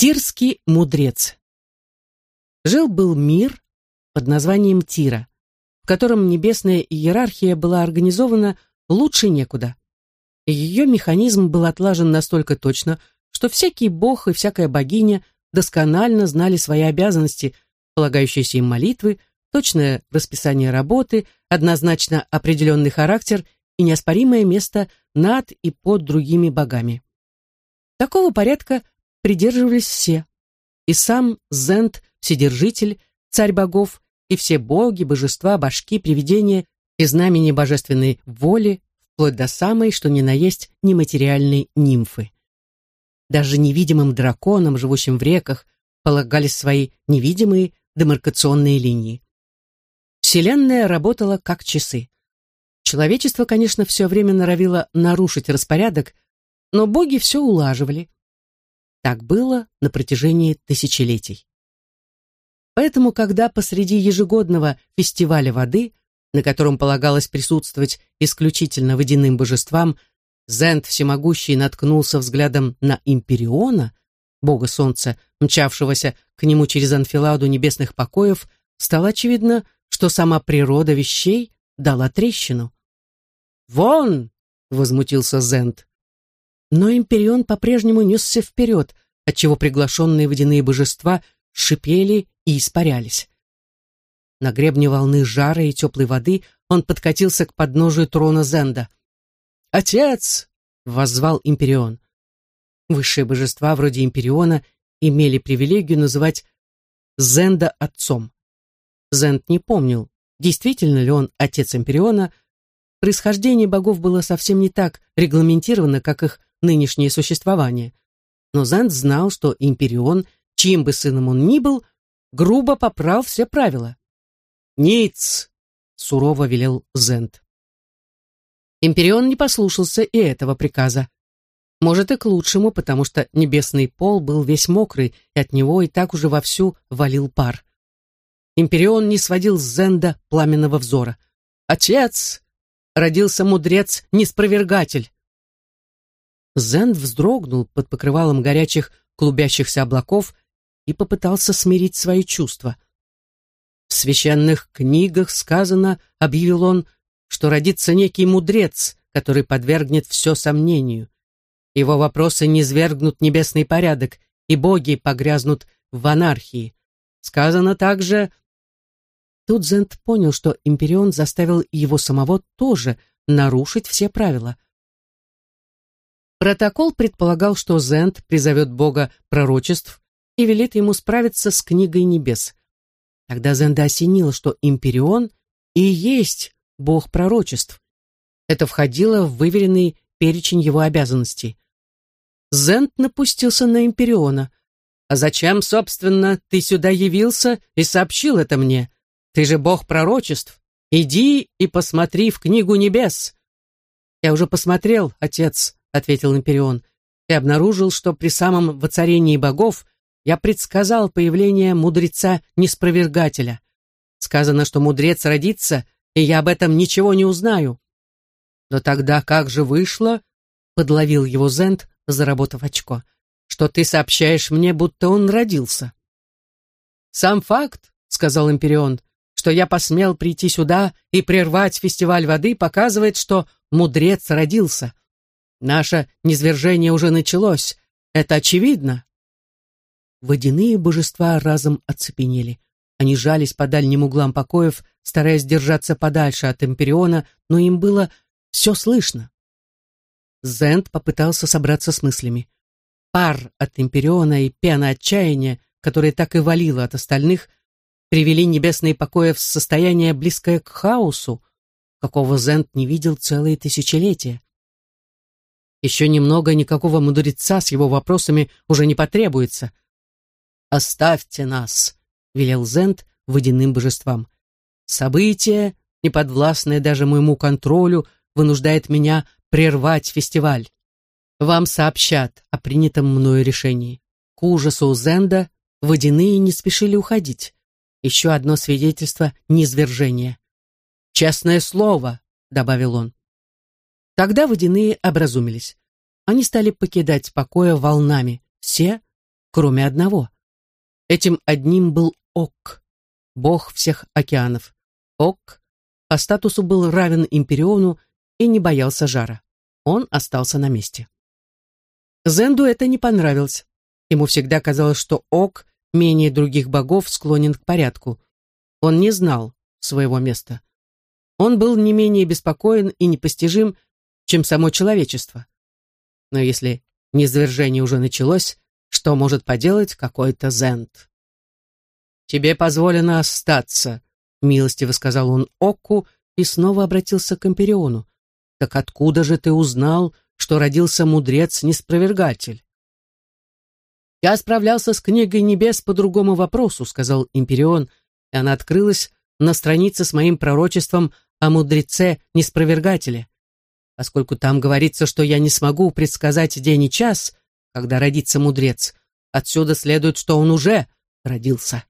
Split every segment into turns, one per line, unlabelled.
Тирский мудрец. Жил-был мир под названием Тира, в котором небесная иерархия была организована лучше некуда. Ее механизм был отлажен настолько точно, что всякий бог и всякая богиня досконально знали свои обязанности, полагающиеся им молитвы, точное расписание работы, однозначно определенный характер и неоспоримое место над и под другими богами. Такого порядка придерживались все. И сам Зент, Вседержитель, Царь богов, и все боги, божества, башки, привидения и знамени божественной воли, вплоть до самой, что ни на есть, нематериальной нимфы. Даже невидимым драконам, живущим в реках, полагались свои невидимые демаркационные линии. Вселенная работала как часы. Человечество, конечно, все время норовило нарушить распорядок, но боги все улаживали. Так было на протяжении тысячелетий. Поэтому, когда посреди ежегодного фестиваля воды, на котором полагалось присутствовать исключительно водяным божествам, Зент Всемогущий наткнулся взглядом на Империона, бога солнца, мчавшегося к нему через анфиладу небесных покоев, стало очевидно, что сама природа вещей дала трещину. «Вон!» — возмутился Зент. Но Империон по-прежнему несся вперед, отчего приглашенные водяные божества шипели и испарялись. На гребне волны жара и теплой воды он подкатился к подножию трона Зенда. «Отец!» — воззвал Империон. Высшие божества, вроде Империона, имели привилегию называть Зенда отцом. Зенд не помнил, действительно ли он отец Империона. Происхождение богов было совсем не так регламентировано, как их нынешнее существование. Но Зент знал, что Империон, чьим бы сыном он ни был, грубо поправ все правила. «Ниц!» — сурово велел Зент. Империон не послушался и этого приказа. Может, и к лучшему, потому что небесный пол был весь мокрый, и от него и так уже вовсю валил пар. Империон не сводил с Зенда пламенного взора. «Отец! Родился мудрец-неспровергатель!» Зенд вздрогнул под покрывалом горячих клубящихся облаков и попытался смирить свои чувства. В священных книгах сказано, объявил он, что родится некий мудрец, который подвергнет все сомнению. Его вопросы не свергнут небесный порядок, и боги погрязнут в анархии. Сказано также... Тут Зент понял, что Империон заставил его самого тоже нарушить все правила — Протокол предполагал, что Зент призовет бога пророчеств и велит ему справиться с книгой небес. Тогда Зенда осенило, что Империон и есть бог пророчеств. Это входило в выверенный перечень его обязанностей. Зент напустился на Империона. «А зачем, собственно, ты сюда явился и сообщил это мне? Ты же бог пророчеств. Иди и посмотри в книгу небес». «Я уже посмотрел, отец», — ответил Империон, и обнаружил, что при самом воцарении богов я предсказал появление мудреца-неспровергателя. Сказано, что мудрец родится, и я об этом ничего не узнаю. Но тогда как же вышло, — подловил его Зент, заработав очко, — что ты сообщаешь мне, будто он родился. Сам факт, — сказал Империон, — что я посмел прийти сюда и прервать фестиваль воды, показывает, что мудрец родился. Наше низвержение уже началось. Это очевидно. Водяные божества разом оцепенели. Они жались по дальним углам покоев, стараясь держаться подальше от Эмпериона, но им было все слышно. Зент попытался собраться с мыслями. Пар от Эмпериона и пена отчаяния, которая так и валила от остальных, привели небесные покои в состояние, близкое к хаосу, какого Зент не видел целые тысячелетия. Еще немного никакого мудреца с его вопросами уже не потребуется. «Оставьте нас», — велел Зент водяным божествам. «Событие, неподвластное даже моему контролю, вынуждает меня прервать фестиваль. Вам сообщат о принятом мною решении». К ужасу Зенда водяные не спешили уходить. Еще одно свидетельство низвержения. «Честное слово», — добавил он. Тогда водяные образумились. Они стали покидать покоя волнами, все, кроме одного. Этим одним был Ок, бог всех океанов. Ок по статусу был равен Империону и не боялся жара. Он остался на месте. Зенду это не понравилось. Ему всегда казалось, что Ок менее других богов склонен к порядку. Он не знал своего места. Он был не менее беспокоен и непостижим, чем само человечество. Но если низвержение уже началось, что может поделать какой-то Зент? «Тебе позволено остаться», — милостиво сказал он Окку и снова обратился к Эмпериону. «Так откуда же ты узнал, что родился мудрец-неспровергатель?» «Я справлялся с книгой небес по другому вопросу», — сказал Империон, и она открылась на странице с моим пророчеством о мудреце-неспровергателе. Поскольку там говорится, что я не смогу предсказать день и час, когда родится мудрец, отсюда следует, что он уже родился.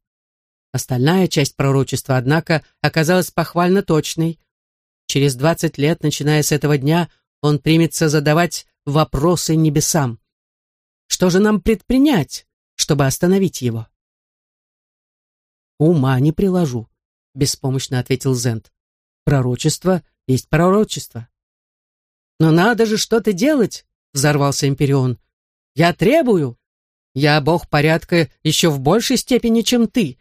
Остальная часть пророчества, однако, оказалась похвально точной. Через двадцать лет, начиная с этого дня, он примется задавать вопросы небесам. Что же нам предпринять, чтобы остановить его? «Ума не приложу», — беспомощно ответил Зент. «Пророчество есть пророчество». «Но надо же что-то делать!» — взорвался Империон. «Я требую! Я бог порядка еще в большей степени, чем ты.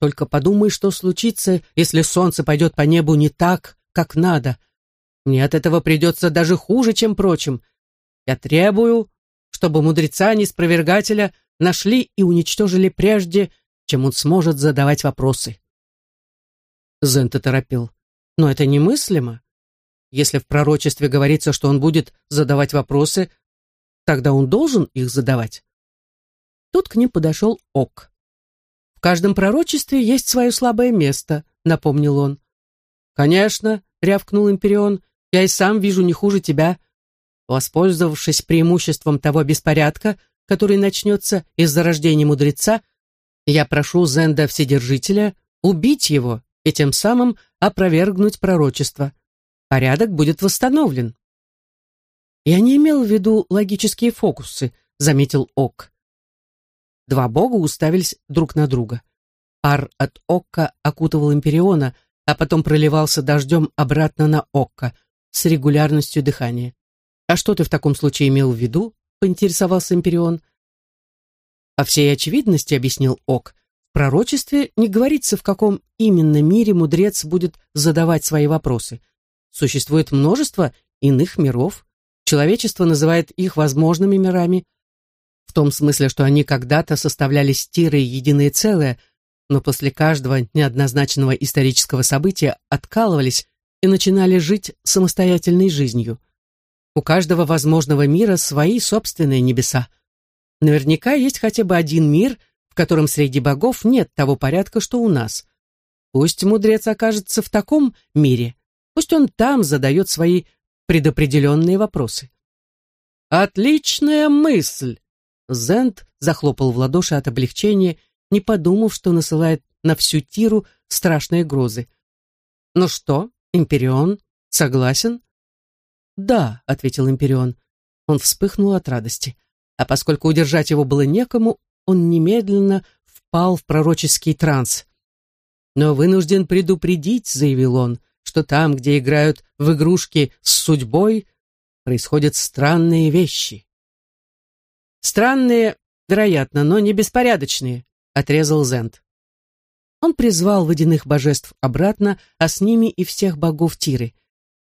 Только подумай, что случится, если солнце пойдет по небу не так, как надо. Мне от этого придется даже хуже, чем прочим. Я требую, чтобы мудреца-неспровергателя нашли и уничтожили прежде, чем он сможет задавать вопросы. Зента торопил. Но это немыслимо. Если в пророчестве говорится, что он будет задавать вопросы, тогда он должен их задавать. Тут к ним подошел Ок. «В каждом пророчестве есть свое слабое место», — напомнил он. «Конечно», — рявкнул Империон, — «я и сам вижу не хуже тебя. Воспользовавшись преимуществом того беспорядка, который начнется из-за рождения мудреца, я прошу Зенда Вседержителя убить его и тем самым опровергнуть пророчество. Порядок будет восстановлен. Я не имел в виду логические фокусы, заметил Ок. Два бога уставились друг на друга. Пар от Окка окутывал Империона, а потом проливался дождем обратно на Окка с регулярностью дыхания. «А что ты в таком случае имел в виду?» — поинтересовался Империон. «По всей очевидности», — объяснил Ок, — «в пророчестве не говорится, в каком именно мире мудрец будет задавать свои вопросы. Существует множество иных миров. Человечество называет их возможными мирами, в том смысле, что они когда-то составляли стиры единое целое, но после каждого неоднозначного исторического события откалывались и начинали жить самостоятельной жизнью. У каждого возможного мира свои собственные небеса. Наверняка есть хотя бы один мир, в котором среди богов нет того порядка, что у нас. Пусть мудрец окажется в таком мире, пусть он там задает свои предопределенные вопросы. «Отличная мысль!» Зент захлопал в ладоши от облегчения, не подумав, что насылает на всю Тиру страшные грозы. «Ну что, Империон, согласен?» «Да», — ответил Империон. Он вспыхнул от радости. А поскольку удержать его было некому, он немедленно впал в пророческий транс. «Но вынужден предупредить», — заявил он, «что там, где играют в игрушки с судьбой, происходят странные вещи». «Странные, вероятно, но не беспорядочные», — отрезал Зент. Он призвал водяных божеств обратно, а с ними и всех богов Тиры.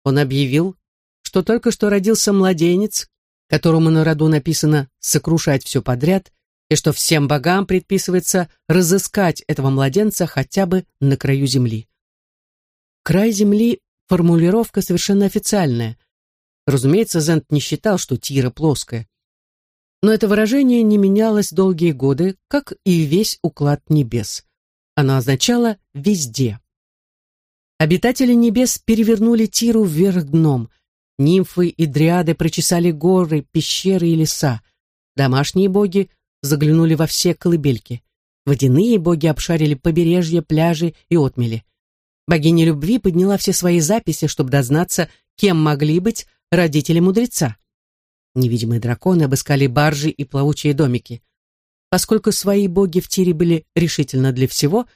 Он объявил, что только что родился младенец, которому на роду написано «сокрушать все подряд», и что всем богам предписывается разыскать этого младенца хотя бы на краю земли. Край земли — формулировка совершенно официальная. Разумеется, Зент не считал, что Тира плоская. Но это выражение не менялось долгие годы, как и весь уклад небес. Оно означало «везде». Обитатели небес перевернули Тиру вверх дном — Нимфы и дриады прочесали горы, пещеры и леса. Домашние боги заглянули во все колыбельки. Водяные боги обшарили побережье, пляжи и отмели. Богиня любви подняла все свои записи, чтобы дознаться, кем могли быть родители мудреца. Невидимые драконы обыскали баржи и плавучие домики. Поскольку свои боги в тире были решительно для всего,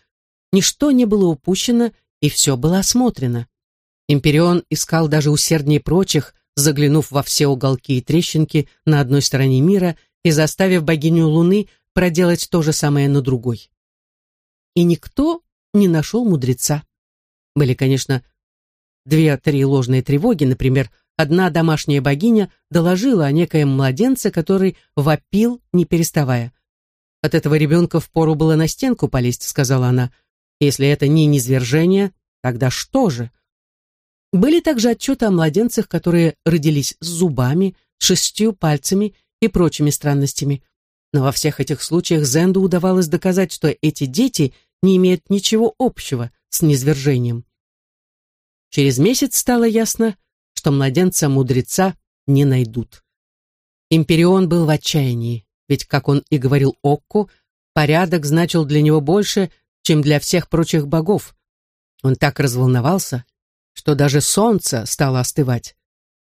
ничто не было упущено, и все было осмотрено. Империон искал даже усерднее прочих, заглянув во все уголки и трещинки на одной стороне мира и заставив богиню Луны проделать то же самое на другой. И никто не нашел мудреца. Были, конечно, две-три ложные тревоги, например, одна домашняя богиня доложила о некоем младенце, который вопил, не переставая. От этого ребенка впору было на стенку полезть, сказала она. Если это не низвержение, тогда что же? Были также отчеты о младенцах, которые родились с зубами, шестью пальцами и прочими странностями. Но во всех этих случаях Зенду удавалось доказать, что эти дети не имеют ничего общего с низвержением. Через месяц стало ясно, что младенца-мудреца не найдут. Империон был в отчаянии ведь, как он и говорил Окку, порядок значил для него больше, чем для всех прочих богов. Он так разволновался, что даже солнце стало остывать.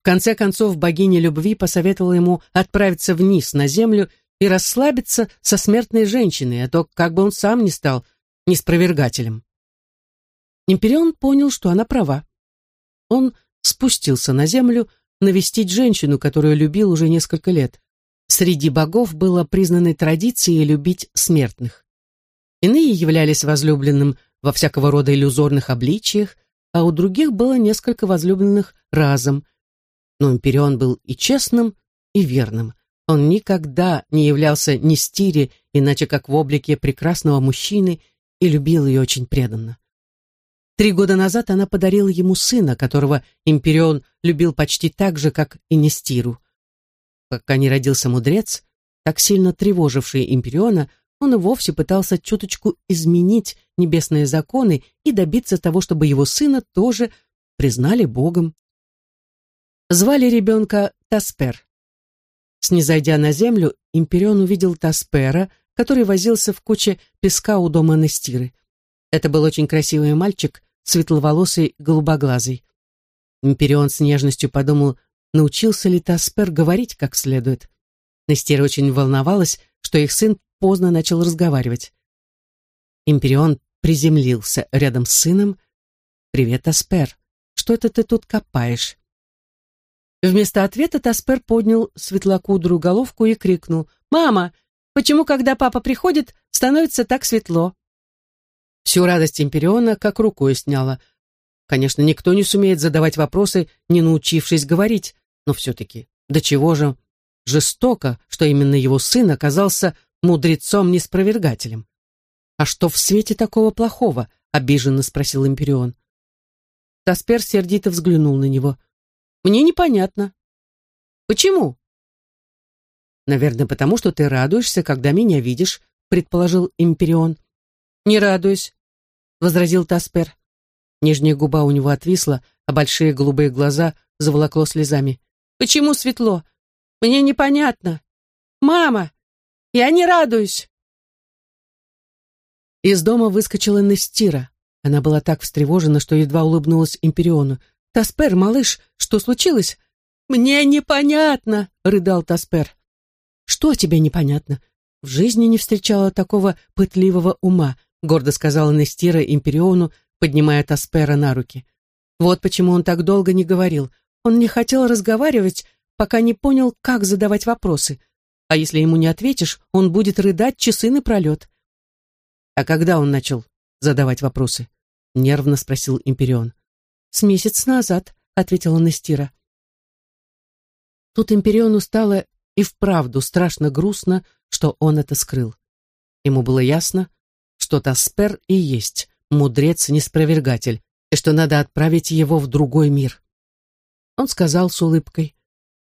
В конце концов, богиня любви посоветовала ему отправиться вниз на землю и расслабиться со смертной женщиной, а то как бы он сам не стал неспровергателем. Империон понял, что она права. Он спустился на землю навестить женщину, которую любил уже несколько лет. Среди богов было признанной традицией любить смертных. Иные являлись возлюбленным во всякого рода иллюзорных обличиях, а у других было несколько возлюбленных разом. Но Империон был и честным, и верным. Он никогда не являлся ни стире, иначе как в облике прекрасного мужчины, и любил ее очень преданно. Три года назад она подарила ему сына, которого Империон любил почти так же, как и Нестиру. Пока не родился мудрец, так сильно тревоживший Империона, он и вовсе пытался чуточку изменить небесные законы и добиться того, чтобы его сына тоже признали Богом. Звали ребенка Таспер. Снизойдя на землю, Империон увидел Таспера, который возился в куче песка у дома Нестиры. Это был очень красивый мальчик, светловолосый, голубоглазый. Империон с нежностью подумал, научился ли Таспер говорить как следует. Нестера очень волновалась, что их сын поздно начал разговаривать. Империон приземлился рядом с сыном. «Привет, Таспер. Что это ты тут копаешь?» Вместо ответа Таспер поднял светлокудрую головку и крикнул. «Мама, почему, когда папа приходит, становится так светло?» Всю радость Империона как рукой сняла. Конечно, никто не сумеет задавать вопросы, не научившись говорить, но все-таки, до чего же жестоко, что именно его сын оказался мудрецом-неспровергателем. «А что в свете такого плохого?» — обиженно спросил Империон. Таспер сердито взглянул на него. «Мне непонятно». «Почему?» «Наверное, потому что ты радуешься, когда меня видишь», — предположил Империон. «Не радуюсь», — возразил Таспер. Нижняя губа у него отвисла, а большие голубые глаза заволокло слезами. Почему светло? Мне непонятно. Мама, я не радуюсь. Из дома выскочила Нестира. Она была так встревожена, что едва улыбнулась Империону. «Таспер, малыш, что случилось?» «Мне непонятно!» — рыдал Таспер. «Что тебе непонятно? В жизни не встречала такого пытливого ума», — гордо сказала Нестира Империону, поднимая Таспера на руки. «Вот почему он так долго не говорил. Он не хотел разговаривать, пока не понял, как задавать вопросы. А если ему не ответишь, он будет рыдать часы напролет. А когда он начал задавать вопросы? Нервно спросил Империон. С месяц назад, ответила Нестира. Тут Империону стало и вправду страшно грустно, что он это скрыл. Ему было ясно, что Таспер и есть мудрец-неспровергатель, и что надо отправить его в другой мир. Он сказал с улыбкой,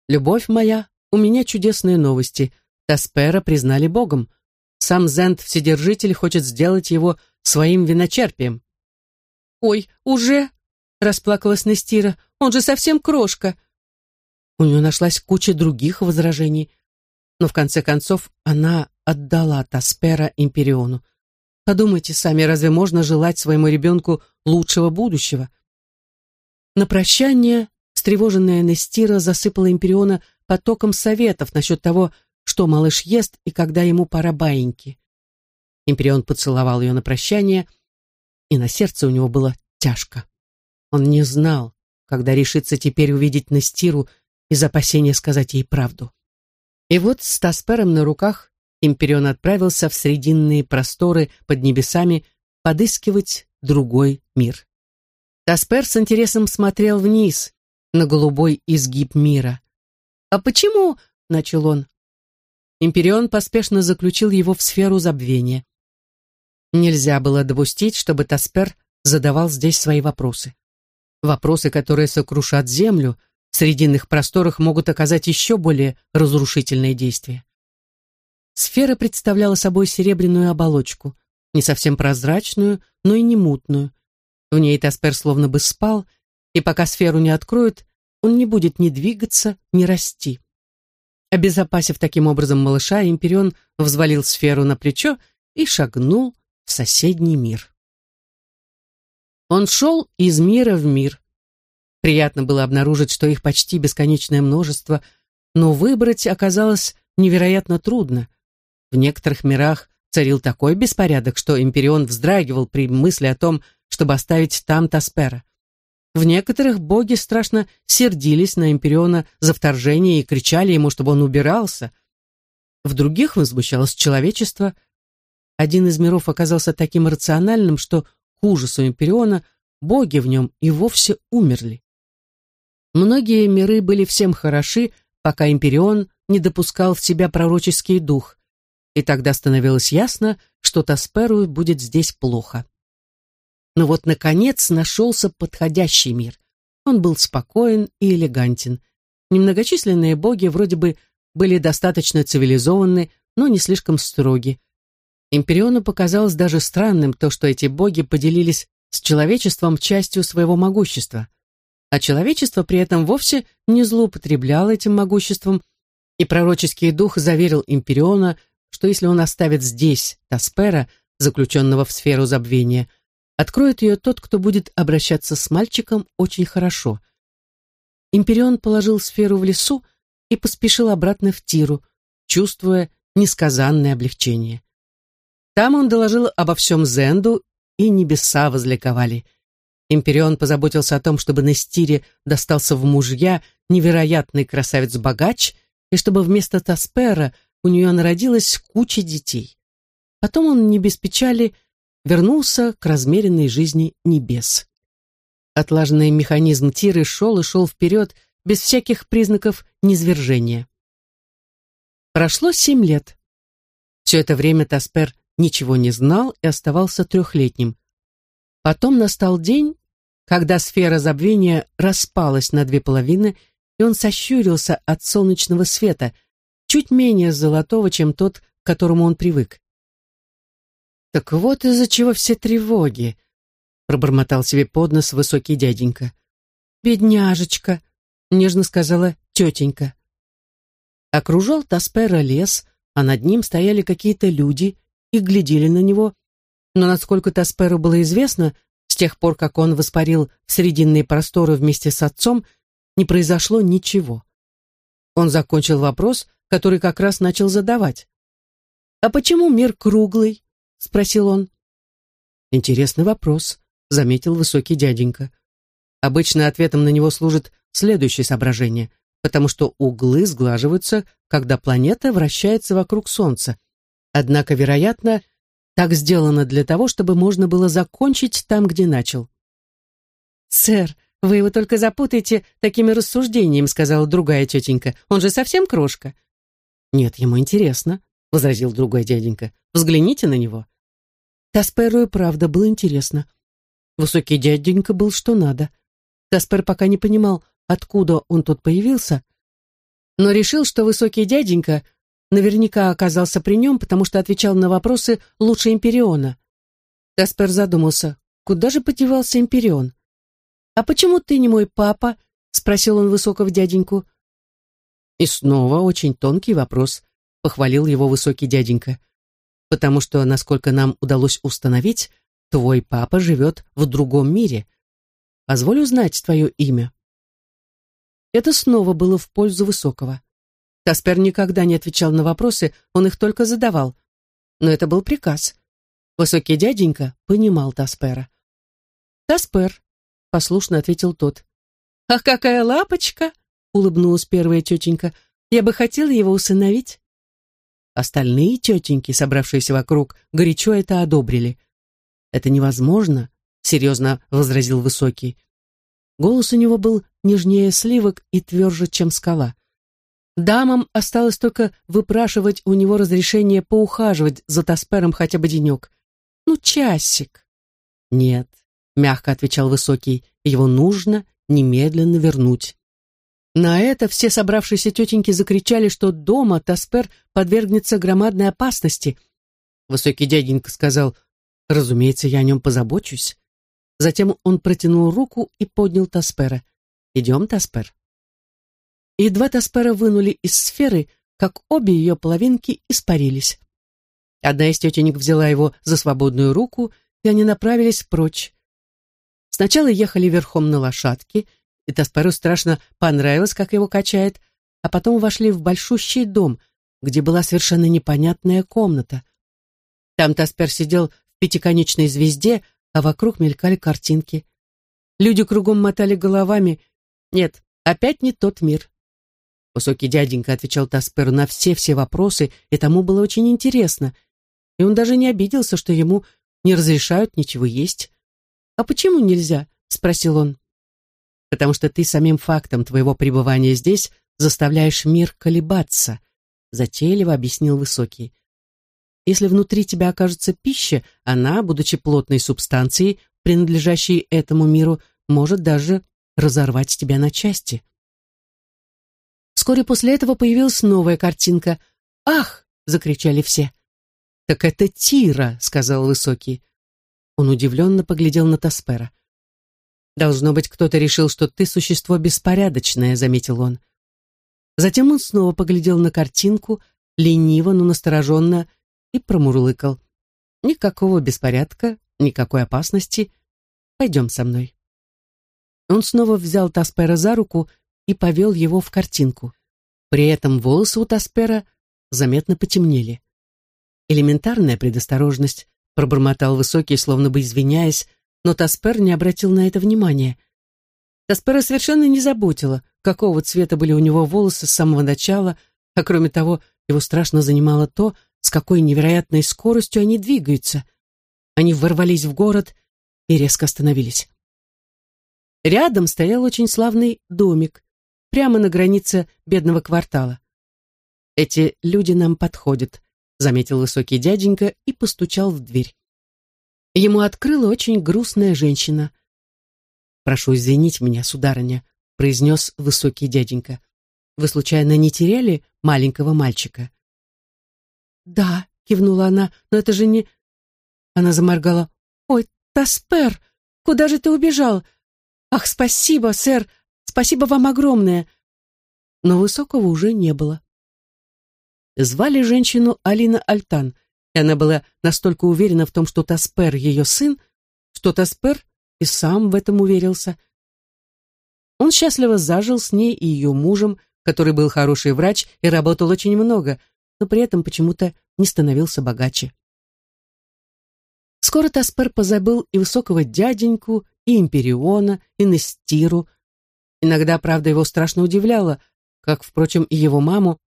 «Любовь моя, у меня чудесные новости. Таспера признали Богом. Сам Зент Вседержитель хочет сделать его своим виночерпием». «Ой, уже?» — расплакалась Нестира. «Он же совсем крошка». У нее нашлась куча других возражений, но в конце концов она отдала Таспера Империону. Подумайте сами, разве можно желать своему ребенку лучшего будущего? На прощание встревоженная Нестира засыпала Империона потоком советов насчет того, что малыш ест и когда ему пора баиньки. Империон поцеловал ее на прощание, и на сердце у него было тяжко. Он не знал, когда решится теперь увидеть Настиру из опасения сказать ей правду. И вот с Таспером на руках Империон отправился в срединные просторы под небесами подыскивать другой мир. Таспер с интересом смотрел вниз, на голубой изгиб мира. «А почему?» — начал он. Империон поспешно заключил его в сферу забвения. Нельзя было допустить, чтобы Таспер задавал здесь свои вопросы. Вопросы, которые сокрушат землю, в срединных просторах могут оказать еще более разрушительное действие. Сфера представляла собой серебряную оболочку, не совсем прозрачную, но и не мутную. В ней Таспер словно бы спал, и пока сферу не откроют, он не будет ни двигаться, ни расти. Обезопасив таким образом малыша, Империон взвалил сферу на плечо и шагнул в соседний мир. Он шел из мира в мир. Приятно было обнаружить, что их почти бесконечное множество, но выбрать оказалось невероятно трудно. В некоторых мирах царил такой беспорядок, что Империон вздрагивал при мысли о том, чтобы оставить там Таспера. В некоторых боги страшно сердились на Империона за вторжение и кричали ему, чтобы он убирался. В других возмущалось человечество. Один из миров оказался таким рациональным, что к ужасу Империона боги в нем и вовсе умерли. Многие миры были всем хороши, пока Империон не допускал в себя пророческий дух, и тогда становилось ясно, что Тасперу будет здесь плохо. Но вот, наконец, нашелся подходящий мир. Он был спокоен и элегантен. Немногочисленные боги вроде бы были достаточно цивилизованы, но не слишком строги. Империону показалось даже странным то, что эти боги поделились с человечеством частью своего могущества. А человечество при этом вовсе не злоупотребляло этим могуществом, и пророческий дух заверил Империона, что если он оставит здесь Таспера, заключенного в сферу забвения, Откроет ее тот, кто будет обращаться с мальчиком очень хорошо. Империон положил сферу в лесу и поспешил обратно в Тиру, чувствуя несказанное облегчение. Там он доложил обо всем Зенду, и небеса возликовали. Империон позаботился о том, чтобы на Стире достался в мужья невероятный красавец-богач, и чтобы вместо Таспера у нее народилась куча детей. Потом он не без печали вернулся к размеренной жизни небес. Отлаженный механизм Тиры шел и шел вперед без всяких признаков низвержения. Прошло семь лет. Все это время Таспер ничего не знал и оставался трехлетним. Потом настал день, когда сфера забвения распалась на две половины, и он сощурился от солнечного света, чуть менее золотого, чем тот, к которому он привык. «Так вот из-за чего все тревоги», — пробормотал себе под нос высокий дяденька. «Бедняжечка», — нежно сказала тетенька. Окружал Таспера лес, а над ним стояли какие-то люди и глядели на него. Но насколько Тасперу было известно, с тех пор, как он воспарил в срединные просторы вместе с отцом, не произошло ничего. Он закончил вопрос, который как раз начал задавать. «А почему мир круглый?» — спросил он. «Интересный вопрос», — заметил высокий дяденька. Обычно ответом на него служит следующее соображение, потому что углы сглаживаются, когда планета вращается вокруг Солнца. Однако, вероятно, так сделано для того, чтобы можно было закончить там, где начал. «Сэр, вы его только запутаете такими рассуждениями», сказала другая тетенька. «Он же совсем крошка». «Нет, ему интересно», — возразил другой дяденька. «Взгляните на него. Тасперу и правда было интересно. Высокий дяденька был что надо. Таспер пока не понимал, откуда он тут появился, но решил, что высокий дяденька наверняка оказался при нем, потому что отвечал на вопросы лучше Империона. Таспер задумался, куда же подевался Империон? «А почему ты не мой папа?» — спросил он высокого дяденьку. И снова очень тонкий вопрос, — похвалил его высокий дяденька потому что, насколько нам удалось установить, твой папа живет в другом мире. Позволь узнать твое имя». Это снова было в пользу Высокого. Таспер никогда не отвечал на вопросы, он их только задавал. Но это был приказ. Высокий дяденька понимал Таспера. «Таспер», — послушно ответил тот. «Ах, какая лапочка!» — улыбнулась первая тетенька. «Я бы хотела его усыновить». Остальные тетеньки, собравшиеся вокруг, горячо это одобрили. «Это невозможно», — серьезно возразил Высокий. Голос у него был нежнее сливок и тверже, чем скала. Дамам осталось только выпрашивать у него разрешение поухаживать за Таспером хотя бы денек. Ну, часик. Нет, мягко отвечал Высокий, его нужно немедленно вернуть. На это все собравшиеся тетеньки закричали, что дома Таспер подвергнется громадной опасности. Высокий дяденька сказал, «Разумеется, я о нем позабочусь». Затем он протянул руку и поднял Таспера. «Идем, Таспер». Едва Таспера вынули из сферы, как обе ее половинки испарились. Одна из тетенек взяла его за свободную руку, и они направились прочь. Сначала ехали верхом на лошадке, и Тасперу страшно понравилось, как его качает, а потом вошли в большущий дом, где была совершенно непонятная комната. Там Таспер сидел в пятиконечной звезде, а вокруг мелькали картинки. Люди кругом мотали головами. Нет, опять не тот мир. Высокий дяденька отвечал Тасперу на все-все вопросы, и тому было очень интересно. И он даже не обиделся, что ему не разрешают ничего есть. «А почему нельзя?» — спросил он. «Потому что ты самим фактом твоего пребывания здесь заставляешь мир колебаться», — затейливо объяснил Высокий. «Если внутри тебя окажется пища, она, будучи плотной субстанцией, принадлежащей этому миру, может даже разорвать тебя на части». Вскоре после этого появилась новая картинка. «Ах!» — закричали все. «Так это Тира», — сказал Высокий. Он удивленно поглядел на Таспера. «Должно быть, кто-то решил, что ты существо беспорядочное», — заметил он. Затем он снова поглядел на картинку, лениво, но настороженно, и промурлыкал. «Никакого беспорядка, никакой опасности. Пойдем со мной». Он снова взял Таспера за руку и повел его в картинку. При этом волосы у Таспера заметно потемнели. Элементарная предосторожность, пробормотал Высокий, словно бы извиняясь, но Таспер не обратил на это внимания. Таспера совершенно не заботила, какого цвета были у него волосы с самого начала, а кроме того, его страшно занимало то, с какой невероятной скоростью они двигаются. Они ворвались в город и резко остановились. Рядом стоял очень славный домик, прямо на границе бедного квартала. «Эти люди нам подходят», — заметил высокий дяденька и постучал в дверь. Ему открыла очень грустная женщина. «Прошу извинить меня, сударыня», — произнес высокий дяденька. «Вы, случайно, не теряли маленького мальчика?» «Да», — кивнула она, — «но это же не...» Она заморгала. «Ой, Таспер, куда же ты убежал? Ах, спасибо, сэр, Спасибо вам огромное!» Но Высокого уже не было. Звали женщину Алина Альтан, и она была настолько уверена в том, что Таспер ее сын, что Таспер и сам в этом уверился. Он счастливо зажил с ней и ее мужем, который был хороший врач и работал очень много, но при этом почему-то не становился богаче. Скоро Таспер позабыл и высокого дяденьку, и Империона, и Нестиру, Иногда, правда, его страшно удивляло, как, впрочем, и его маму,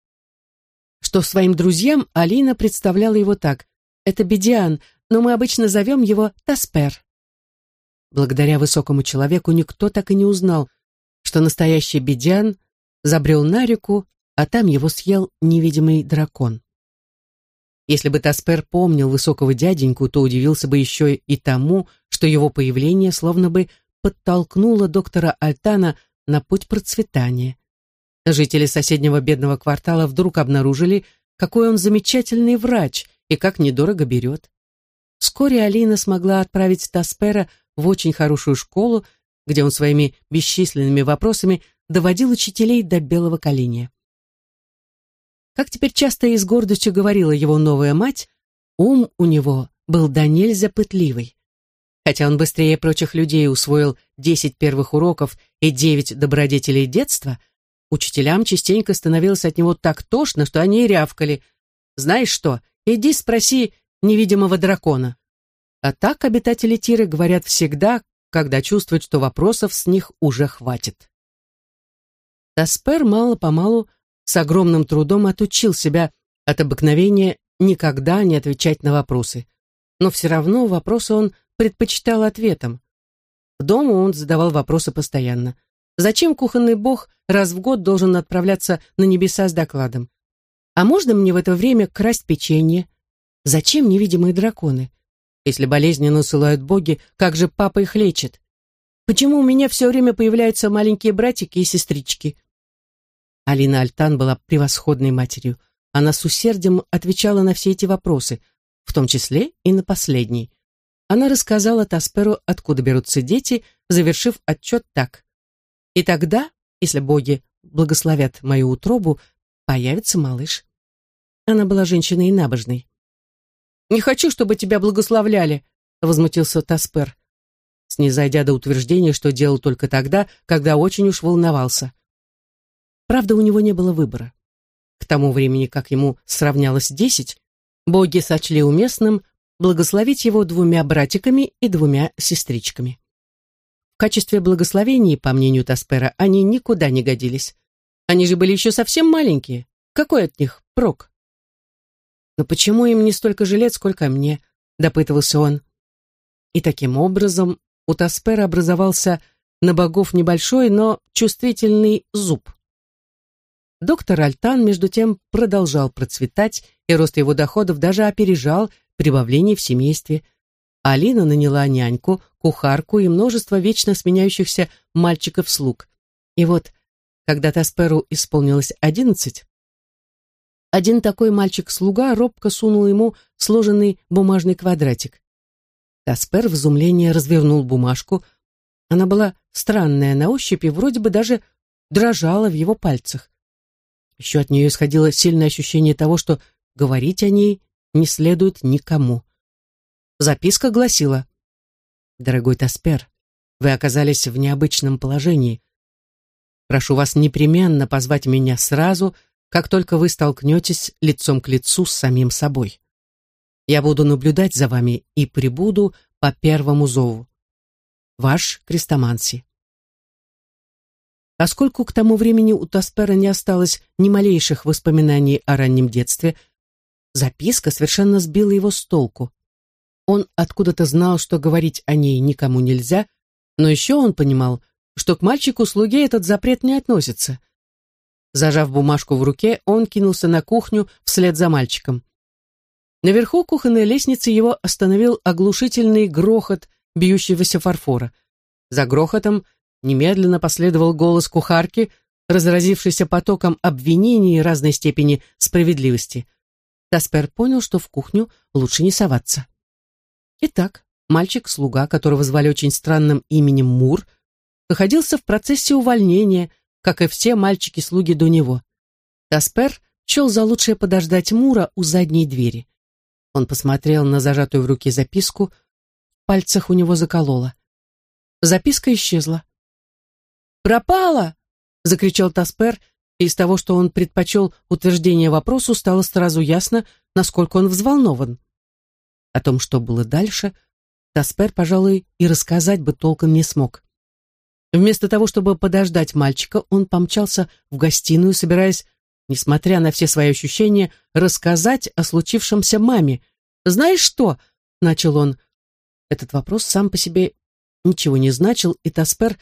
что своим друзьям Алина представляла его так. «Это Бедиан, но мы обычно зовем его Таспер». Благодаря высокому человеку никто так и не узнал, что настоящий Бедиан забрел на реку, а там его съел невидимый дракон. Если бы Таспер помнил высокого дяденьку, то удивился бы еще и тому, что его появление словно бы подтолкнуло доктора Альтана на путь процветания. Жители соседнего бедного квартала вдруг обнаружили, какой он замечательный врач и как недорого берет. Вскоре Алина смогла отправить Таспера в очень хорошую школу, где он своими бесчисленными вопросами доводил учителей до белого коленя. Как теперь часто и с гордостью говорила его новая мать, ум у него был до нельзя пытливый. Хотя он быстрее прочих людей усвоил десять первых уроков и девять добродетелей детства, Учителям частенько становилось от него так тошно, что они рявкали. «Знаешь что, иди спроси невидимого дракона». А так обитатели Тиры говорят всегда, когда чувствуют, что вопросов с них уже хватит. Таспер мало-помалу с огромным трудом отучил себя от обыкновения никогда не отвечать на вопросы. Но все равно вопросы он предпочитал ответом. В дому он задавал вопросы постоянно. Зачем кухонный бог раз в год должен отправляться на небеса с докладом? А можно мне в это время красть печенье? Зачем невидимые драконы? Если болезни насылают боги, как же папа их лечит? Почему у меня все время появляются маленькие братики и сестрички? Алина Альтан была превосходной матерью. Она с усердием отвечала на все эти вопросы, в том числе и на последний. Она рассказала Тасперу, откуда берутся дети, завершив отчет так. «И тогда, если боги благословят мою утробу, появится малыш». Она была женщиной набожной. «Не хочу, чтобы тебя благословляли», — возмутился Таспер, снизойдя до утверждения, что делал только тогда, когда очень уж волновался. Правда, у него не было выбора. К тому времени, как ему сравнялось десять, боги сочли уместным благословить его двумя братиками и двумя сестричками. В качестве благословений, по мнению Таспера, они никуда не годились. Они же были еще совсем маленькие. Какой от них прок? «Но почему им не столько же сколько мне?» — допытывался он. И таким образом у Таспера образовался на богов небольшой, но чувствительный зуб. Доктор Альтан, между тем, продолжал процветать, и рост его доходов даже опережал прибавление в семействе. Алина наняла няньку, кухарку и множество вечно сменяющихся мальчиков-слуг. И вот, когда Тасперу исполнилось одиннадцать, один такой мальчик-слуга робко сунул ему сложенный бумажный квадратик. Таспер в изумлении развернул бумажку. Она была странная на ощупь и вроде бы даже дрожала в его пальцах. Еще от нее исходило сильное ощущение того, что говорить о ней не следует никому. Записка гласила «Дорогой Таспер, вы оказались в необычном положении. Прошу вас непременно позвать меня сразу, как только вы столкнетесь лицом к лицу с самим собой. Я буду наблюдать за вами и прибуду по первому зову. Ваш Крестоманси. Поскольку к тому времени у Таспера не осталось ни малейших воспоминаний о раннем детстве, записка совершенно сбила его с толку. Он откуда-то знал, что говорить о ней никому нельзя, но еще он понимал, что к мальчику-слуге этот запрет не относится. Зажав бумажку в руке, он кинулся на кухню вслед за мальчиком. Наверху кухонной лестницы его остановил оглушительный грохот бьющегося фарфора. За грохотом немедленно последовал голос кухарки, разразившийся потоком обвинений разной степени справедливости. Таспер понял, что в кухню лучше не соваться. Итак, мальчик-слуга, которого звали очень странным именем Мур, находился в процессе увольнения, как и все мальчики-слуги до него. Таспер чел за лучшее подождать Мура у задней двери. Он посмотрел на зажатую в руке записку, в пальцах у него закололо. Записка исчезла. «Пропала!» — закричал Таспер, и из того, что он предпочел утверждение вопросу, стало сразу ясно, насколько он взволнован. О том, что было дальше, Таспер, пожалуй, и рассказать бы толком не смог. Вместо того, чтобы подождать мальчика, он помчался в гостиную, собираясь, несмотря на все свои ощущения, рассказать о случившемся маме. «Знаешь что?» — начал он. Этот вопрос сам по себе ничего не значил, и Таспер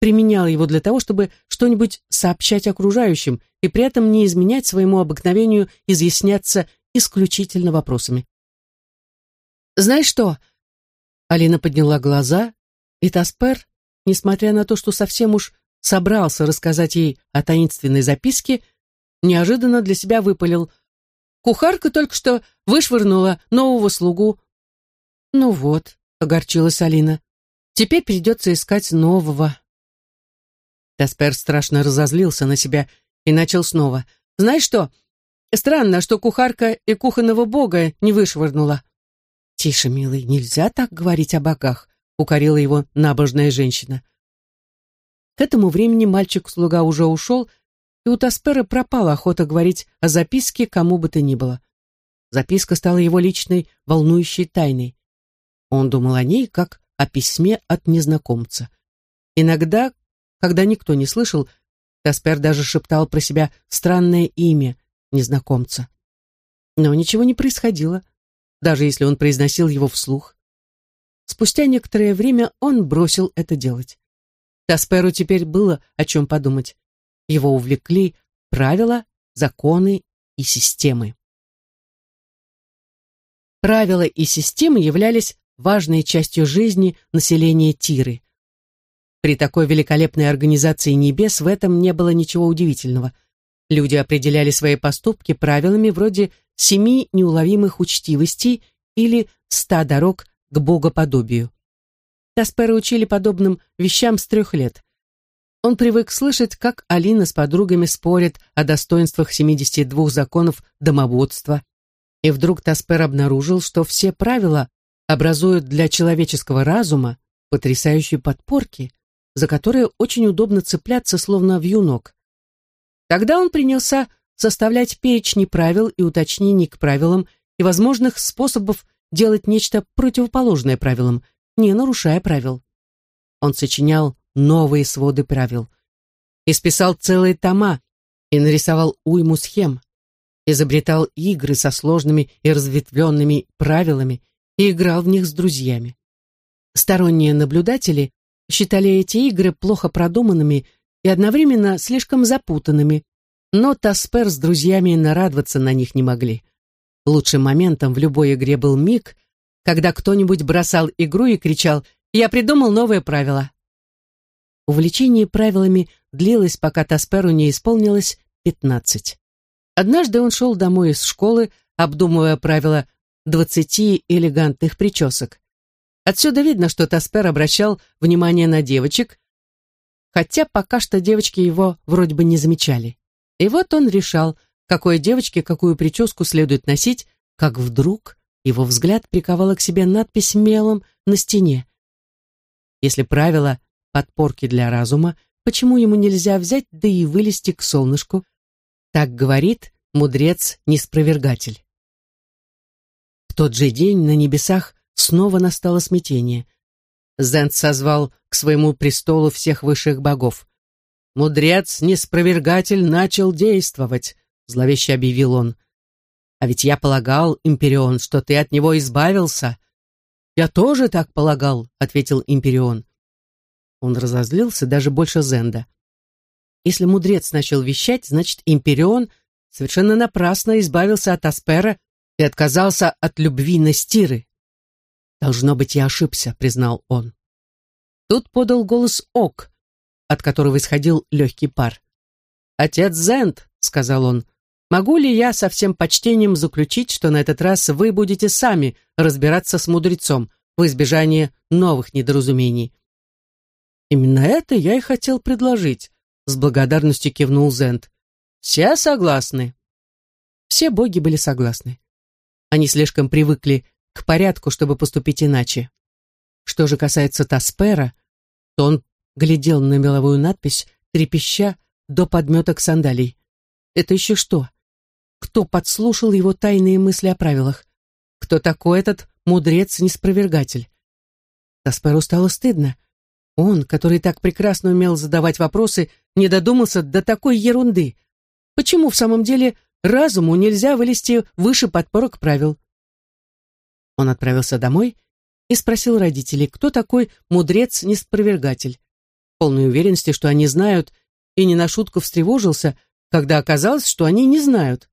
применял его для того, чтобы что-нибудь сообщать окружающим и при этом не изменять своему обыкновению изъясняться исключительно вопросами. «Знаешь что?» Алина подняла глаза, и Таспер несмотря на то, что совсем уж собрался рассказать ей о таинственной записке, неожиданно для себя выпалил. Кухарка только что вышвырнула нового слугу. «Ну вот», — огорчилась Алина, — «теперь придется искать нового». Таспер страшно разозлился на себя и начал снова. «Знаешь что? Странно, что кухарка и кухонного бога не вышвырнула». «Тише, милый, нельзя так говорить о богах укорила его набожная женщина. К этому времени мальчик-слуга уже ушел, и у Таспера пропала охота говорить о записке кому бы то ни было. Записка стала его личной, волнующей тайной. Он думал о ней, как о письме от незнакомца. Иногда, когда никто не слышал, Таспер даже шептал про себя странное имя незнакомца. Но ничего не происходило, даже если он произносил его вслух. Спустя некоторое время он бросил это делать. Тасперу теперь было о чем подумать. Его увлекли правила, законы и системы. Правила и системы являлись важной частью жизни населения Тиры. При такой великолепной организации небес в этом не было ничего удивительного. Люди определяли свои поступки правилами вроде семи неуловимых учтивостей или ста дорог к богоподобию. Таспера учили подобным вещам с трех лет. Он привык слышать, как Алина с подругами спорит о достоинствах 72 законов домоводства, и вдруг Таспер обнаружил, что все правила образуют для человеческого разума потрясающие подпорки, за которые очень удобно цепляться, словно вьюнок. Тогда он принялся составлять перечни правил и уточнений к правилам и возможных способов делать нечто противоположное правилам, не нарушая правил. Он сочинял новые своды правил, исписал целые тома и нарисовал уйму схем изобретал игры со сложными и разветвленными правилами и играл в них с друзьями. Сторонние наблюдатели считали эти игры плохо продуманными и одновременно слишком запутанными, но Таспер с друзьями нарадоваться на них не могли. Лучшим моментом в любой игре был миг, когда кто-нибудь бросал игру и кричал «Я придумал новое правило». Увлечение правилами длилось, пока Тасперу не исполнилось пятнадцать. Однажды он шел домой из школы, обдумывая правила двадцати элегантных причесок. Отсюда видно, что Таспер обращал внимание на девочек, хотя пока что девочки его вроде бы не замечали. И вот он решал, какой девочке какую прическу следует носить, как вдруг его взгляд приковала к себе надпись мелом на стене. Если правило подпорки для разума, почему ему нельзя взять, да и вылезти к солнышку, так говорит мудрец-неспровергатель. В тот же день на небесах снова настало смятение. Зент созвал к своему престолу всех высших богов. «Мудрец-неспровергатель начал действовать», — зловеще объявил он. «А ведь я полагал, Империон, что ты от него избавился». «Я тоже так полагал», — ответил Империон. Он разозлился даже больше Зенда. Если мудрец начал вещать, значит, Империон совершенно напрасно избавился от Аспера и отказался от любви на стиры. «Должно быть, я ошибся», — признал он. Тут подал голос Ок, от которого исходил легкий пар. «Отец Зент», — сказал он, — «могу ли я со всем почтением заключить, что на этот раз вы будете сами разбираться с мудрецом в избежание новых недоразумений?» «Именно это я и хотел предложить», с благодарностью кивнул Зент. Все согласны. Все боги были согласны. Они слишком привыкли к порядку, чтобы поступить иначе. Что же касается Таспера, то он глядел на меловую надпись, трепеща до подметок сандалий. Это еще что? Кто подслушал его тайные мысли о правилах? Кто такой этот мудрец-неспровергатель? Тасперу стало стыдно. Он, который так прекрасно умел задавать вопросы, не додумался до такой ерунды. Почему в самом деле разуму нельзя вылезти выше подпорок правил? Он отправился домой и спросил родителей, кто такой мудрец-неспровергатель. Полной уверенности, что они знают, и не на шутку встревожился, когда оказалось, что они не знают.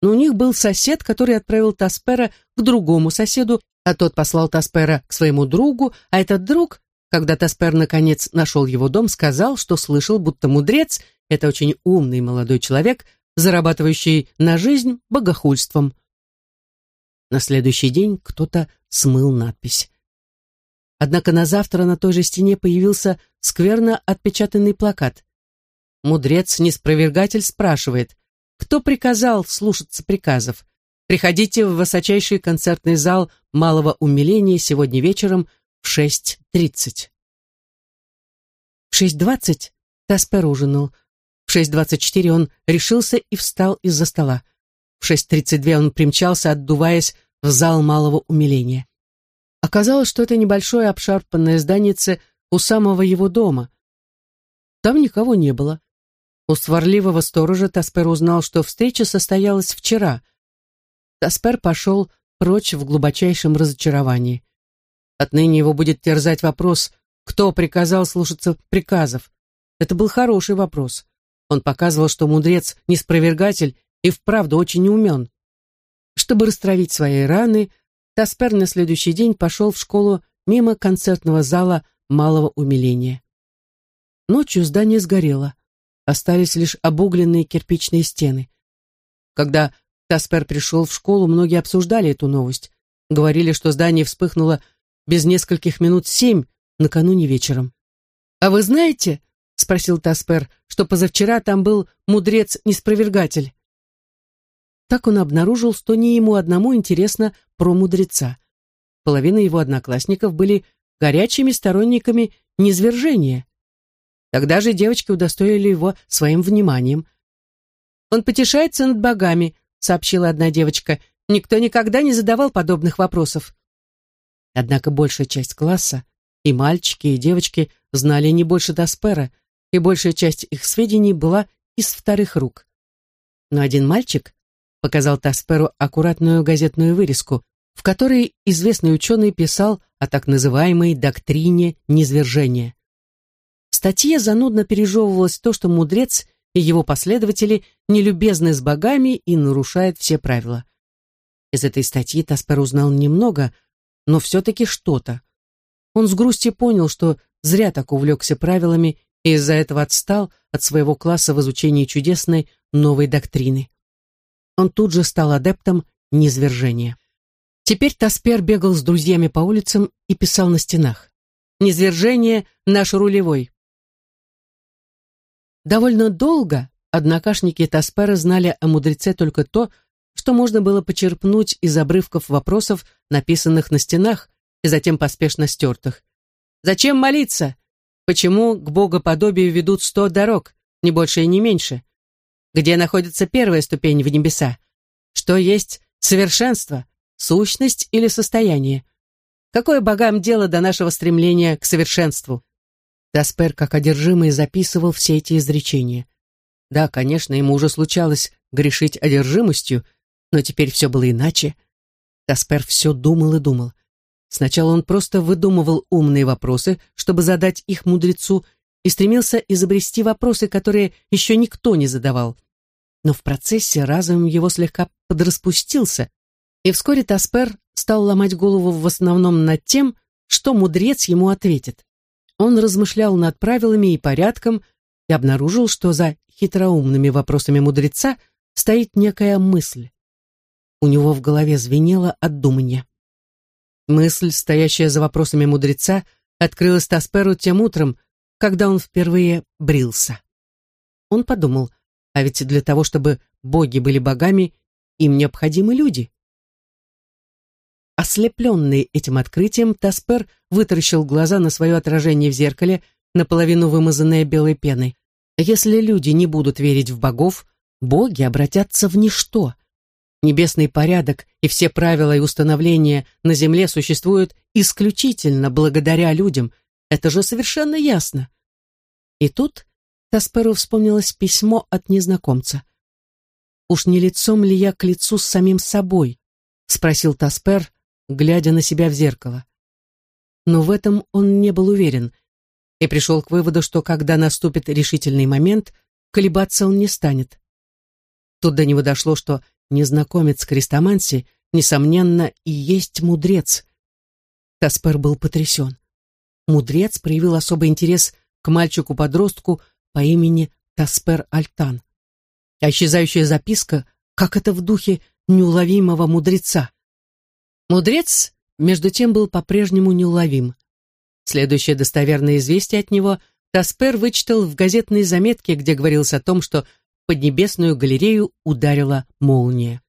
Но у них был сосед, который отправил Таспера к другому соседу, а тот послал Таспера к своему другу, а этот друг когда Таспер наконец нашел его дом, сказал, что слышал, будто мудрец — это очень умный молодой человек, зарабатывающий на жизнь богохульством. На следующий день кто-то смыл надпись. Однако на завтра на той же стене появился скверно отпечатанный плакат. Мудрец-неспровергатель спрашивает, кто приказал слушаться приказов? Приходите в высочайший концертный зал малого умиления сегодня вечером в шесть тридцать. В шесть двадцать Таспер ужинал. В 6.24 он решился и встал из-за стола. В 6.32 он примчался, отдуваясь в зал малого умиления. Оказалось, что это небольшое обшарпанное зданице у самого его дома. Там никого не было. У сварливого сторожа Таспер узнал, что встреча состоялась вчера. Таспер пошел прочь в глубочайшем разочаровании. Отныне его будет терзать вопрос, кто приказал слушаться приказов. Это был хороший вопрос. Он показывал, что мудрец не спровергатель и вправду очень умен. Чтобы растравить свои раны, Таспер на следующий день пошел в школу мимо концертного зала малого умиления. Ночью здание сгорело. Остались лишь обугленные кирпичные стены. Когда Таспер пришел в школу, многие обсуждали эту новость. Говорили, что здание вспыхнуло без нескольких минут семь накануне вечером. «А вы знаете, — спросил Таспер, — что позавчера там был мудрец-неспровергатель?» Так он обнаружил, что не ему одному интересно про мудреца. Половина его одноклассников были горячими сторонниками низвержения. Тогда же девочки удостоили его своим вниманием. «Он потешается над богами», — сообщила одна девочка. «Никто никогда не задавал подобных вопросов». Однако большая часть класса, и мальчики, и девочки, знали не больше Даспера, и большая часть их сведений была из вторых рук. Но один мальчик показал Тасперу аккуратную газетную вырезку, в которой известный ученый писал о так называемой доктрине низвержения. В статье занудно пережевывалось то, что мудрец и его последователи нелюбезны с богами и нарушают все правила. Из этой статьи Таспер узнал немного, но все-таки что-то. Он с грустью понял, что зря так увлекся правилами и из-за этого отстал от своего класса в изучении чудесной новой доктрины. Он тут же стал адептом низвержения. Теперь Таспер бегал с друзьями по улицам и писал на стенах. «Низвержение — наш рулевой». Довольно долго однокашники Таспера знали о мудреце только то, что можно было почерпнуть из обрывков вопросов, написанных на стенах и затем поспешно стертых. «Зачем молиться? Почему к богоподобию ведут сто дорог, не больше и не меньше? Где находится первая ступень в небеса? Что есть совершенство, сущность или состояние? Какое богам дело до нашего стремления к совершенству?» Таспер, как одержимый, записывал все эти изречения. Да, конечно, ему уже случалось грешить одержимостью, но теперь все было иначе. Таспер все думал и думал. Сначала он просто выдумывал умные вопросы, чтобы задать их мудрецу, и стремился изобрести вопросы, которые еще никто не задавал. Но в процессе разум его слегка подраспустился, и вскоре Таспер стал ломать голову в основном над тем, что мудрец ему ответит. Он размышлял над правилами и порядком и обнаружил, что за хитроумными вопросами мудреца стоит некая мысль. У него в голове звенело от думания. Мысль, стоящая за вопросами мудреца, открылась Тасперу тем утром, когда он впервые брился. Он подумал, а ведь для того, чтобы боги были богами, им необходимы люди. Ослепленный этим открытием, Таспер вытаращил глаза на свое отражение в зеркале, наполовину вымазанное белой пеной. Если люди не будут верить в богов, боги обратятся в ничто. Небесный порядок и все правила и установления на земле существуют исключительно благодаря людям. Это же совершенно ясно. И тут Тасперу вспомнилось письмо от незнакомца. «Уж не лицом ли я к лицу с самим собой?» — спросил Таспер, глядя на себя в зеркало. Но в этом он не был уверен и пришел к выводу, что когда наступит решительный момент, колебаться он не станет. Тут до него дошло, что незнакомец Крестоманси, несомненно, и есть мудрец. Таспер был потрясен. Мудрец проявил особый интерес к мальчику-подростку по имени Таспер Альтан. А исчезающая записка, как это в духе неуловимого мудреца. Мудрец, между тем, был по-прежнему неуловим. Следующее достоверное известие от него Таспер вычитал в газетной заметке, где говорилось о том, что Поднебесную галерею ударила молния.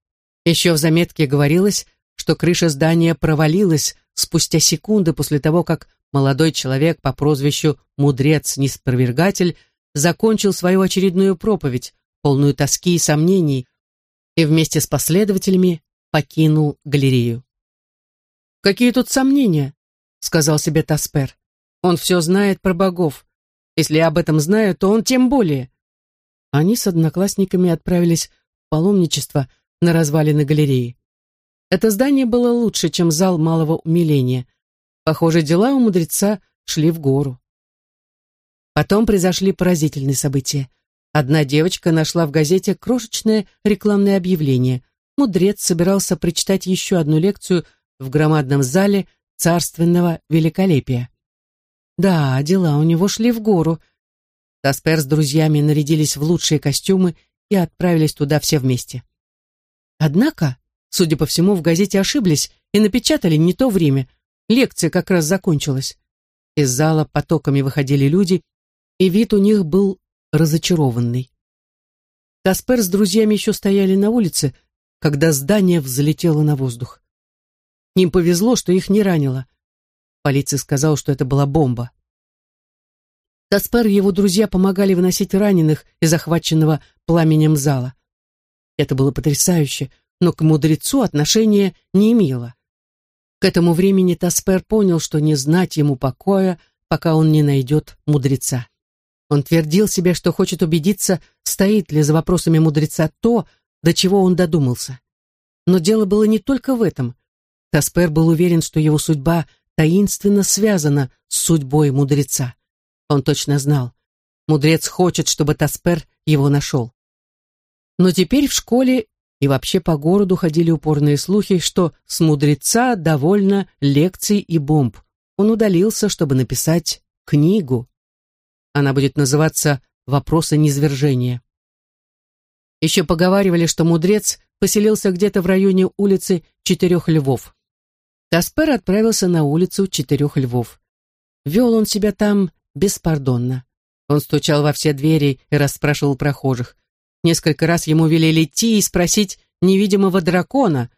Еще в заметке говорилось, что крыша здания провалилась спустя секунды после того, как молодой человек по прозвищу «Мудрец-неспровергатель» закончил свою очередную проповедь, полную тоски и сомнений, и вместе с последователями покинул галерею. «Какие тут сомнения?» — сказал себе Таспер. «Он все знает про богов. Если я об этом знаю, то он тем более». Они с одноклассниками отправились в паломничество на развалины галереи. Это здание было лучше, чем зал малого умиления. Похоже, дела у мудреца шли в гору. Потом произошли поразительные события. Одна девочка нашла в газете крошечное рекламное объявление. Мудрец собирался прочитать еще одну лекцию в громадном зале царственного великолепия. Да, дела у него шли в гору. Таспер с друзьями нарядились в лучшие костюмы и отправились туда все вместе. Однако, судя по всему, в газете ошиблись и напечатали не то время. Лекция как раз закончилась. Из зала потоками выходили люди, и вид у них был разочарованный. Таспер с друзьями еще стояли на улице, когда здание взлетело на воздух. Им повезло, что их не ранило. Полиция сказала, что это была бомба. Таспер и его друзья помогали выносить раненых из захваченного пламенем зала. Это было потрясающе, но к мудрецу отношения не имело. К этому времени Таспер понял, что не знать ему покоя, пока он не найдет мудреца. Он твердил себе, что хочет убедиться, стоит ли за вопросами мудреца то, до чего он додумался. Но дело было не только в этом. Таспер был уверен, что его судьба таинственно связана с судьбой мудреца. Он точно знал. Мудрец хочет, чтобы Таспер его нашел. Но теперь в школе и вообще по городу ходили упорные слухи, что с мудреца довольно лекций и бомб. Он удалился, чтобы написать книгу. Она будет называться «Вопросы низвержения». Еще поговаривали, что мудрец поселился где-то в районе улицы Четырех Львов. Таспер отправился на улицу Четырех Львов. Вел он себя там беспардонно. Он стучал во все двери и расспрашивал прохожих. Несколько раз ему велели идти и спросить невидимого дракона,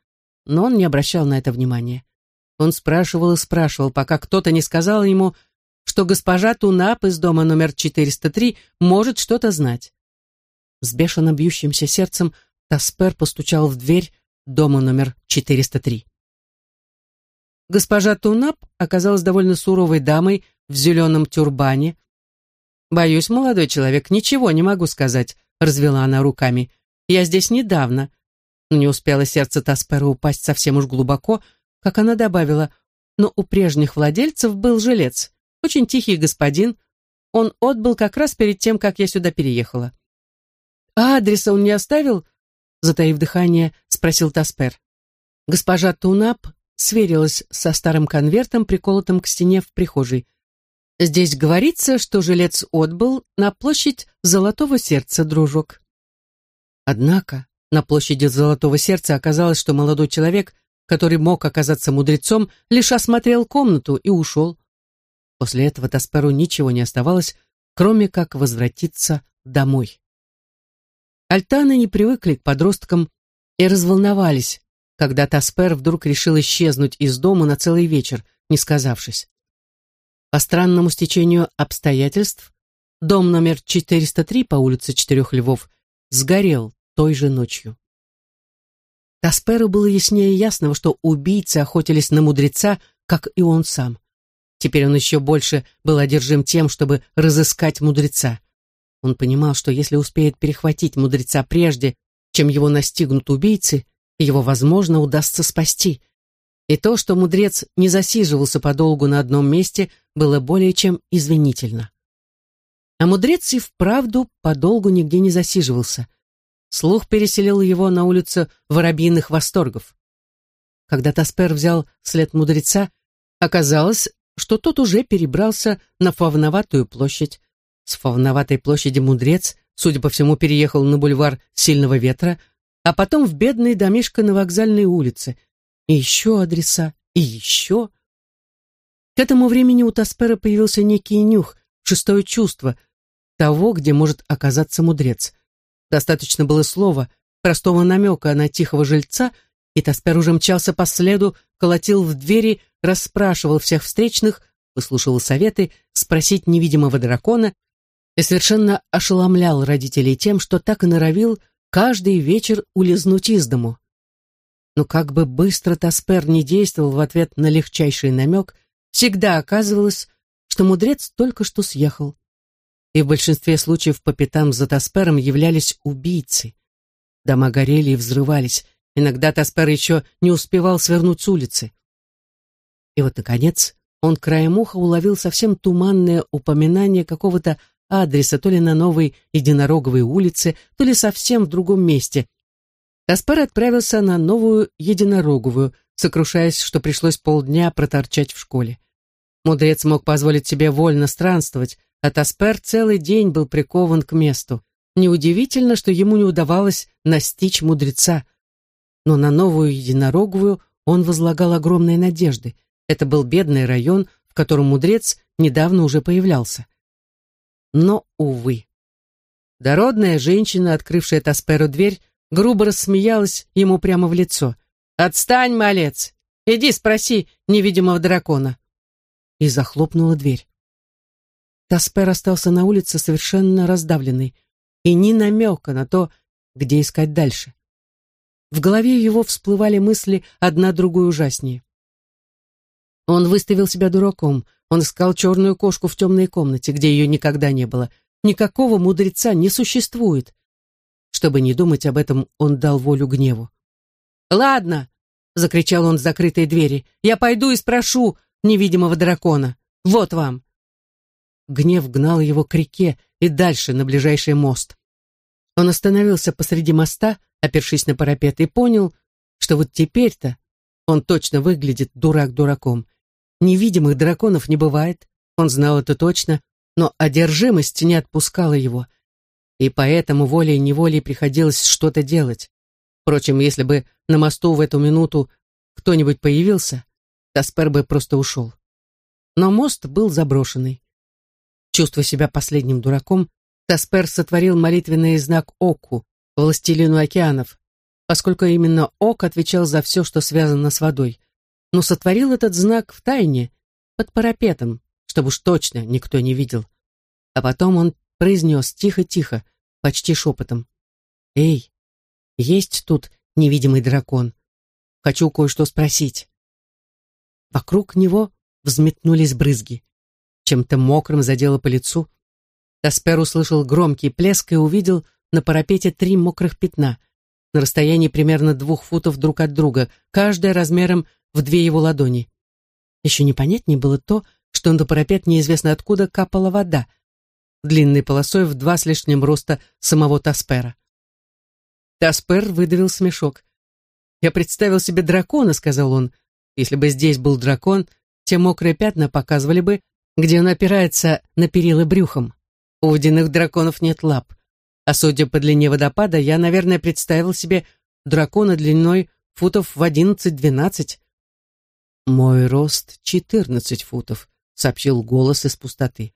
но он не обращал на это внимания. Он спрашивал и спрашивал, пока кто-то не сказал ему, что госпожа Тунап из дома номер 403 может что-то знать. С бешено бьющимся сердцем Таспер постучал в дверь дома номер 403. Госпожа Тунап оказалась довольно суровой дамой в зеленом тюрбане. «Боюсь, молодой человек, ничего не могу сказать», — развела она руками. «Я здесь недавно». Но не успело сердце Таспера упасть совсем уж глубоко, как она добавила, «но у прежних владельцев был жилец. Очень тихий господин. Он отбыл как раз перед тем, как я сюда переехала. «А адреса он не оставил?» Затаив дыхание, спросил Таспер. Госпожа Тунап сверилась со старым конвертом, приколотым к стене в прихожей. «Здесь говорится, что жилец отбыл на площадь Золотого Сердца, дружок». Однако на площади Золотого Сердца оказалось, что молодой человек, который мог оказаться мудрецом, лишь осмотрел комнату и ушел. После этого Тасперу ничего не оставалось, кроме как возвратиться домой. Альтаны не привыкли к подросткам и разволновались, когда Таспер вдруг решил исчезнуть из дома на целый вечер, не сказавшись. По странному стечению обстоятельств, дом номер 403 по улице Четырех Львов сгорел той же ночью. Тасперу было яснее ясного, что убийцы охотились на мудреца, как и он сам. Теперь он еще больше был одержим тем, чтобы разыскать мудреца. Он понимал, что если успеет перехватить мудреца прежде, чем его настигнут убийцы, его, возможно, удастся спасти. И то, что мудрец не засиживался подолгу на одном месте, было более чем извинительно. А мудрец и вправду подолгу нигде не засиживался. Слух переселил его на улицу воробьиных восторгов. Когда Таспер взял след мудреца, оказалось, что тот уже перебрался на Фавноватую площадь. С Фавноватой площади мудрец, судя по всему, переехал на бульвар Сильного ветра, а потом в бедный домишко на вокзальной улице. И еще адреса, и еще. К этому времени у Таспера появился некий нюх, шестое чувство того, где может оказаться мудрец. Достаточно было слова, простого намека на тихого жильца, и Таспер уже мчался по следу, колотил в двери, расспрашивал всех встречных, выслушивал советы, спросить невидимого дракона, и совершенно ошеломлял родителей тем, что так и норовил каждый вечер улизнуть из дому. Но как бы быстро Таспер не действовал в ответ на легчайший намек, всегда оказывалось, что мудрец только что съехал. И в большинстве случаев по пятам за Таспером являлись убийцы. Дома горели и взрывались. Иногда Таспер еще не успевал свернуть с улицы. И вот, наконец, он краем уха уловил совсем туманное упоминание какого-то адреса то ли на новой Единороговой улице, то ли совсем в другом месте. Таспер отправился на новую Единороговую, сокрушаясь, что пришлось полдня проторчать в школе. Мудрец мог позволить себе вольно странствовать, а Таспер целый день был прикован к месту. Неудивительно, что ему не удавалось настичь мудреца. Но на новую единороговую он возлагал огромные надежды. Это был бедный район, в котором мудрец недавно уже появлялся. Но, увы. Дородная женщина, открывшая Тасперу дверь, грубо рассмеялась ему прямо в лицо. «Отстань, малец! Иди спроси невидимого дракона!» И захлопнула дверь. Таспер остался на улице совершенно раздавленный и ни намека на то, где искать дальше. В голове его всплывали мысли одна другой ужаснее. Он выставил себя дураком, он искал черную кошку в темной комнате, где ее никогда не было. Никакого мудреца не существует. Чтобы не думать об этом, он дал волю гневу. «Ладно!» — закричал он с закрытой двери. «Я пойду и спрошу невидимого дракона. Вот вам!» Гнев гнал его к реке и дальше, на ближайший мост. Он остановился посреди моста, опершись на парапет, и понял, что вот теперь-то он точно выглядит дурак дураком. Невидимых драконов не бывает, он знал это точно, но одержимость не отпускала его. И поэтому волей-неволей приходилось что-то делать. Впрочем, если бы на мосту в эту минуту кто-нибудь появился, Таспер бы просто ушел. Но мост был заброшенный. Чувствуя себя последним дураком, Таспер сотворил молитвенный знак Оку, властелину океанов, поскольку именно Ок отвечал за все, что связано с водой. Но сотворил этот знак в тайне, под парапетом, чтобы уж точно никто не видел. А потом он произнес тихо-тихо, почти шепотом. «Эй, есть тут невидимый дракон. Хочу кое-что спросить». Вокруг него взметнулись брызги чем-то мокрым задело по лицу. Таспер услышал громкий плеск и увидел на парапете три мокрых пятна на расстоянии примерно двух футов друг от друга, каждая размером в две его ладони. Еще непонятнее было то, что на парапет неизвестно откуда капала вода, длинной полосой в два с лишним роста самого Таспера. Таспер выдавил смешок. «Я представил себе дракона», — сказал он. «Если бы здесь был дракон, те мокрые пятна показывали бы, где он опирается на перила брюхом. У водяных драконов нет лап. А судя по длине водопада, я, наверное, представил себе дракона длиной футов в одиннадцать-двенадцать. «Мой рост четырнадцать футов», — сообщил голос из пустоты.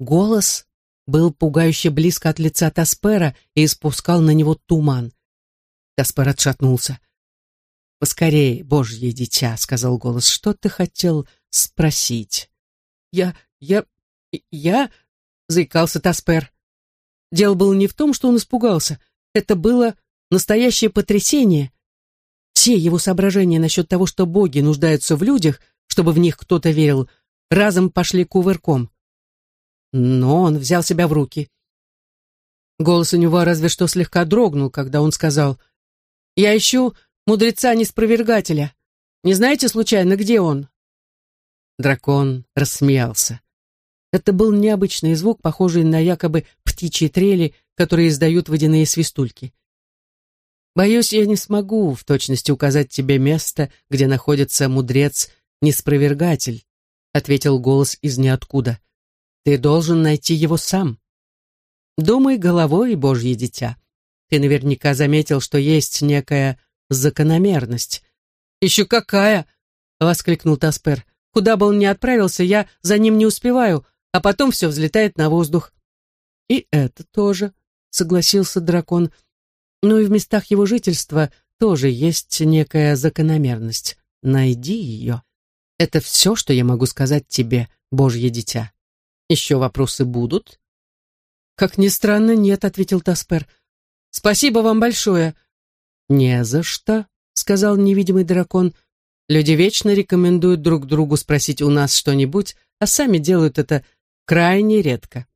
Голос был пугающе близко от лица Таспера и испускал на него туман. Таспер отшатнулся. «Поскорее, божье дитя», — сказал голос, — «что ты хотел спросить?» «Я... я... я...» — заикался Таспер. Дело было не в том, что он испугался. Это было настоящее потрясение. Все его соображения насчет того, что боги нуждаются в людях, чтобы в них кто-то верил, разом пошли кувырком. Но он взял себя в руки. Голос у него разве что слегка дрогнул, когда он сказал, «Я ищу мудреца-неспровергателя. Не знаете, случайно, где он?» Дракон рассмеялся. Это был необычный звук, похожий на якобы птичьи трели, которые издают водяные свистульки. «Боюсь, я не смогу в точности указать тебе место, где находится мудрец-неспровергатель», ответил голос из ниоткуда. «Ты должен найти его сам. Думай головой, Божье дитя. Ты наверняка заметил, что есть некая закономерность». «Еще какая!» — воскликнул Таспер. Куда бы он ни отправился, я за ним не успеваю, а потом все взлетает на воздух. И это тоже, согласился дракон. Но и в местах его жительства тоже есть некая закономерность. Найди ее. Это все, что я могу сказать тебе, Божье дитя. Еще вопросы будут? «Как ни странно, нет», — ответил Таспер. «Спасибо вам большое». «Не за что», — сказал невидимый дракон. «Люди вечно рекомендуют друг другу спросить у нас что-нибудь, а сами делают это крайне редко.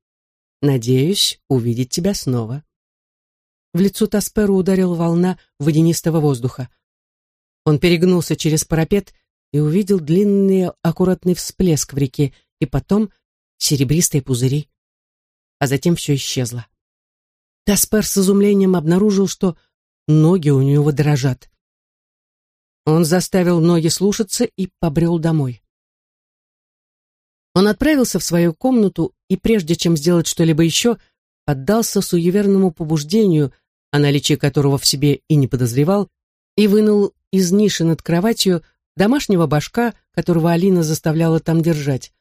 Надеюсь увидеть тебя снова». В лицо Тасперу ударила волна водянистого воздуха. Он перегнулся через парапет и увидел длинный аккуратный всплеск в реке, и потом серебристые пузыри. А затем все исчезло. Таспер с изумлением обнаружил, что ноги у него дрожат. Он заставил ноги слушаться и побрел домой. Он отправился в свою комнату и, прежде чем сделать что-либо еще, поддался суеверному побуждению, о наличии которого в себе и не подозревал, и вынул из ниши над кроватью домашнего башка, которого Алина заставляла там держать.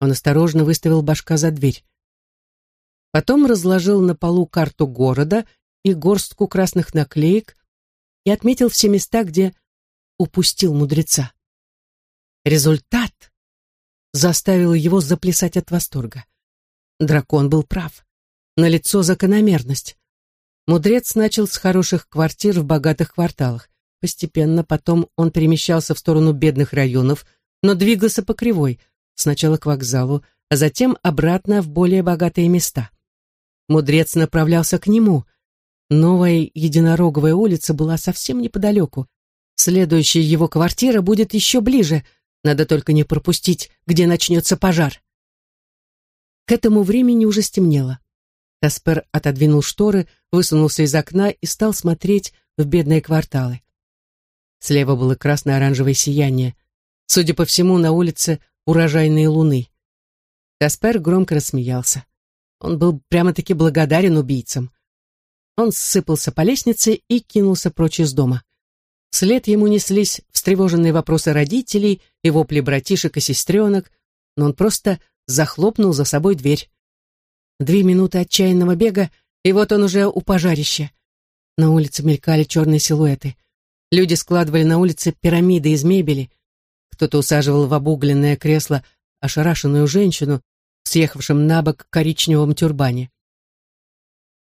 Он осторожно выставил башка за дверь. Потом разложил на полу карту города и горстку красных наклеек и отметил все места, где упустил мудреца. Результат заставил его заплясать от восторга. Дракон был прав. Налицо закономерность. Мудрец начал с хороших квартир в богатых кварталах. Постепенно потом он перемещался в сторону бедных районов, но двигался по кривой, сначала к вокзалу, а затем обратно в более богатые места. Мудрец направлялся к нему. Новая единороговая улица была совсем неподалеку. Следующая его квартира будет еще ближе. Надо только не пропустить, где начнется пожар. К этому времени уже стемнело. Таспер отодвинул шторы, высунулся из окна и стал смотреть в бедные кварталы. Слева было красно-оранжевое сияние. Судя по всему, на улице урожайные луны. Таспер громко рассмеялся. Он был прямо-таки благодарен убийцам. Он сыпался по лестнице и кинулся прочь из дома. Вслед ему неслись встревоженные вопросы родителей и вопли братишек и сестренок, но он просто захлопнул за собой дверь. Две минуты отчаянного бега, и вот он уже у пожарища. На улице мелькали черные силуэты. Люди складывали на улице пирамиды из мебели. Кто-то усаживал в обугленное кресло ошарашенную женщину, съехавшем на бок коричневом тюрбане.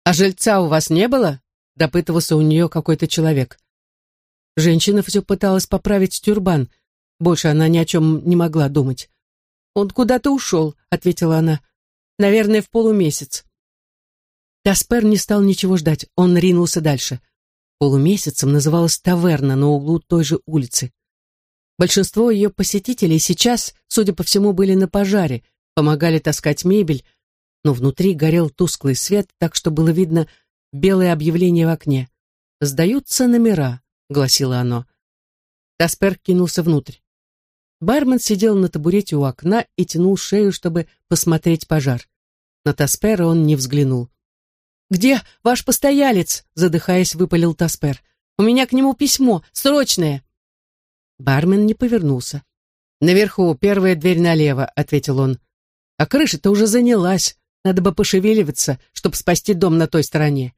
«А жильца у вас не было?» — допытывался у нее какой-то человек. Женщина все пыталась поправить тюрбан. Больше она ни о чем не могла думать. «Он куда-то ушел», — ответила она. «Наверное, в полумесяц». Каспер не стал ничего ждать, он ринулся дальше. Полумесяцем называлась таверна на углу той же улицы. Большинство ее посетителей сейчас, судя по всему, были на пожаре, помогали таскать мебель, но внутри горел тусклый свет, так что было видно белое объявление в окне. «Сдаются номера», — гласило оно. Таспер кинулся внутрь. Бармен сидел на табурете у окна и тянул шею, чтобы посмотреть пожар. На Таспера он не взглянул. «Где ваш постоялец?» — задыхаясь, выпалил Таспер. «У меня к нему письмо, срочное!» Бармен не повернулся. «Наверху, первая дверь налево», — ответил он. А крыша-то уже занялась. Надо бы пошевеливаться, чтобы спасти дом на той стороне.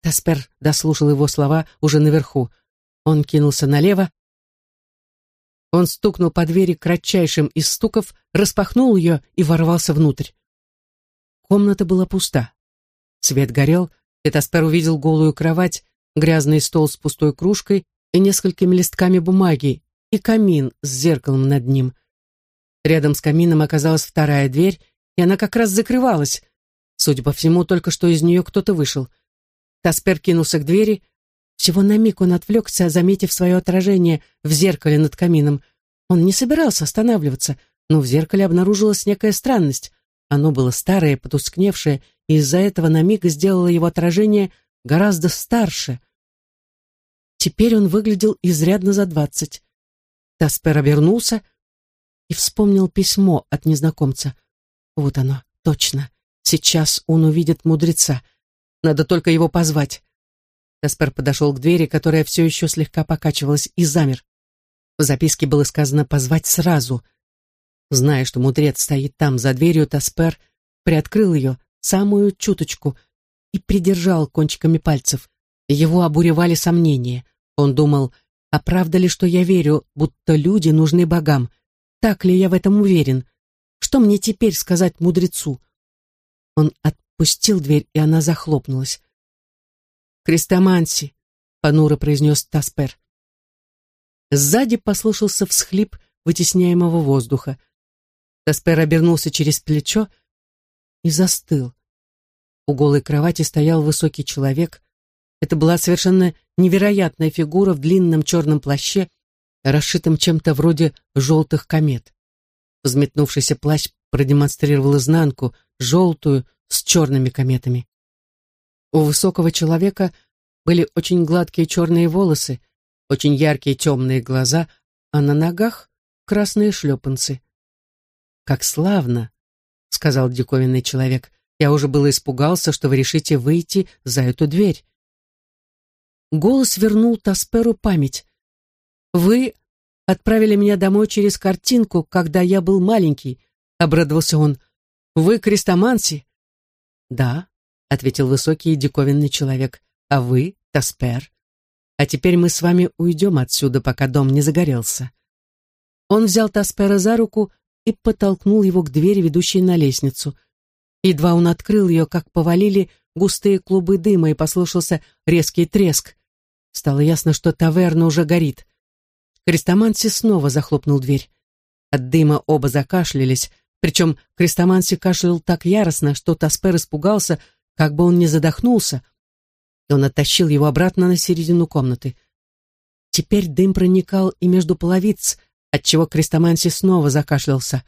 Таспер дослушал его слова уже наверху. Он кинулся налево. Он стукнул по двери кратчайшим из стуков, распахнул ее и ворвался внутрь. Комната была пуста. Свет горел, и Таспер увидел голую кровать, грязный стол с пустой кружкой и несколькими листками бумаги, и камин с зеркалом над ним. Рядом с камином оказалась вторая дверь, и она как раз закрывалась. Судя по всему, только что из нее кто-то вышел. Таспер кинулся к двери. Всего на миг он отвлекся, заметив свое отражение в зеркале над камином. Он не собирался останавливаться, но в зеркале обнаружилась некая странность. Оно было старое, потускневшее, и из-за этого на миг сделало его отражение гораздо старше. Теперь он выглядел изрядно за двадцать. Таспер обернулся — и вспомнил письмо от незнакомца. Вот оно, точно. Сейчас он увидит мудреца. Надо только его позвать. Каспар подошел к двери, которая все еще слегка покачивалась, и замер. В записке было сказано «позвать сразу». Зная, что мудрец стоит там, за дверью, Таспер приоткрыл ее, самую чуточку, и придержал кончиками пальцев. Его обуревали сомнения. Он думал, а правда ли, что я верю, будто люди нужны богам? Так ли я в этом уверен? Что мне теперь сказать мудрецу? Он отпустил дверь, и она захлопнулась. «Крестоманси», — понуро произнес Таспер. Сзади послышался всхлип вытесняемого воздуха. Таспер обернулся через плечо и застыл. У голой кровати стоял высокий человек. Это была совершенно невероятная фигура в длинном черном плаще, расшитом чем-то вроде желтых комет. Взметнувшийся плащ продемонстрировал изнанку, желтую, с черными кометами. У высокого человека были очень гладкие черные волосы, очень яркие темные глаза, а на ногах красные шлепанцы. «Как славно!» — сказал диковинный человек. «Я уже было испугался, что вы решите выйти за эту дверь». Голос вернул Тасперу память. «Вы отправили меня домой через картинку, когда я был маленький», — обрадовался он. «Вы крестоманси?» «Да», — ответил высокий и диковинный человек. «А вы, Таспер? А теперь мы с вами уйдем отсюда, пока дом не загорелся». Он взял Таспера за руку и подтолкнул его к двери, ведущей на лестницу. Едва он открыл ее, как повалили густые клубы дыма, и послышался резкий треск. Стало ясно, что таверна уже горит. Крестоманси снова захлопнул дверь. От дыма оба закашлялись, причем Крестоманси кашлял так яростно, что Таспер испугался, как бы он не задохнулся, он оттащил его обратно на середину комнаты. Теперь дым проникал и между половиц, отчего Крестоманси снова закашлялся.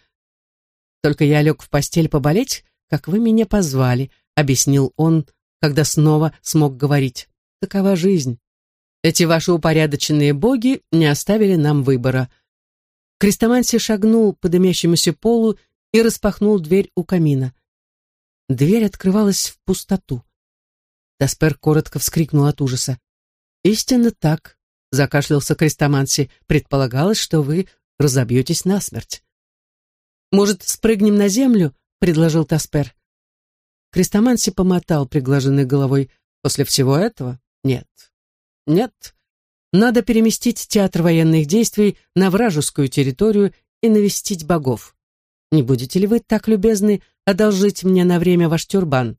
«Только я лег в постель поболеть, как вы меня позвали», — объяснил он, когда снова смог говорить. «Такова жизнь. Эти ваши упорядоченные боги не оставили нам выбора». Крестоманси шагнул по дымящемуся полу и распахнул дверь у камина. Дверь открывалась в пустоту. Таспер коротко вскрикнул от ужаса. «Истинно так», — закашлялся Крестоманси. «Предполагалось, что вы разобьетесь насмерть». «Может, спрыгнем на землю?» — предложил Таспер. Крестоманси помотал приглаженной головой. «После всего этого? Нет. Нет. Надо переместить театр военных действий на вражескую территорию и навестить богов. Не будете ли вы так любезны одолжить мне на время ваш тюрбан?»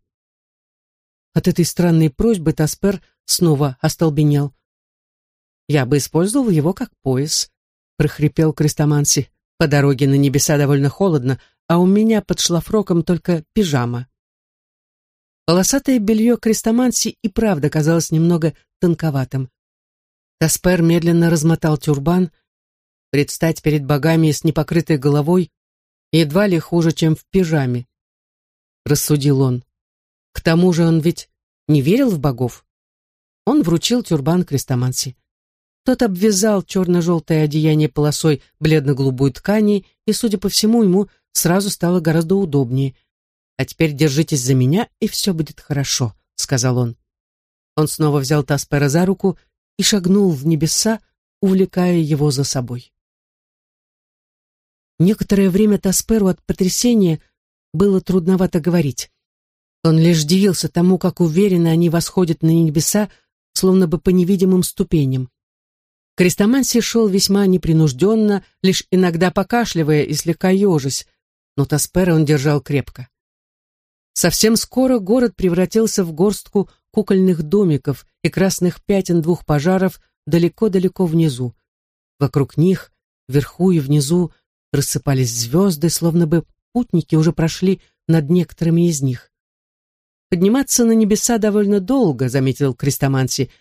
От этой странной просьбы Таспер снова остолбенел. «Я бы использовал его как пояс», — прохрипел Крестоманси. «По дороге на небеса довольно холодно, а у меня под шлафроком только пижама». Полосатое белье Крестоманси и правда казалось немного тонковатым. Таспер медленно размотал тюрбан. Предстать перед богами с непокрытой головой едва ли хуже, чем в пижаме, рассудил он. К тому же он ведь не верил в богов. Он вручил тюрбан крестоманси. Тот обвязал черно-желтое одеяние полосой бледно-голубой ткани, и, судя по всему, ему сразу стало гораздо удобнее. «А теперь держитесь за меня, и все будет хорошо», — сказал он. Он снова взял Таспера за руку и шагнул в небеса, увлекая его за собой. Некоторое время Тасперу от потрясения было трудновато говорить. Он лишь дивился тому, как уверенно они восходят на небеса, словно бы по невидимым ступеням. Крестоманси шел весьма непринужденно, лишь иногда покашливая и слегка ежась, но Таспера он держал крепко. Совсем скоро город превратился в горстку кукольных домиков и красных пятен двух пожаров далеко-далеко внизу. Вокруг них, вверху и внизу, рассыпались звезды, словно бы путники уже прошли над некоторыми из них. «Подниматься на небеса довольно долго», — заметил Крестоманси.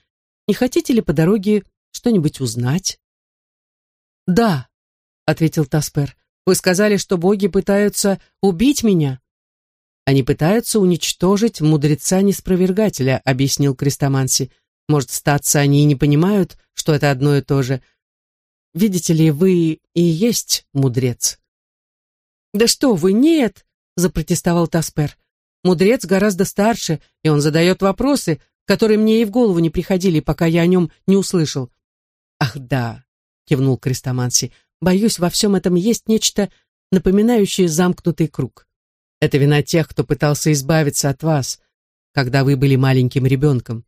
«Не хотите ли по дороге что-нибудь узнать?» «Да», — ответил Таспер. «Вы сказали, что боги пытаются убить меня». «Они пытаются уничтожить мудреца-неспровергателя», — объяснил Крестоманси. «Может, статься они и не понимают, что это одно и то же. Видите ли, вы и есть мудрец». «Да что вы, нет!» — запротестовал Таспер. «Мудрец гораздо старше, и он задает вопросы, которые мне и в голову не приходили, пока я о нем не услышал». «Ах, да!» — кивнул Крестоманси. «Боюсь, во всем этом есть нечто, напоминающее замкнутый круг. Это вина тех, кто пытался избавиться от вас, когда вы были маленьким ребенком.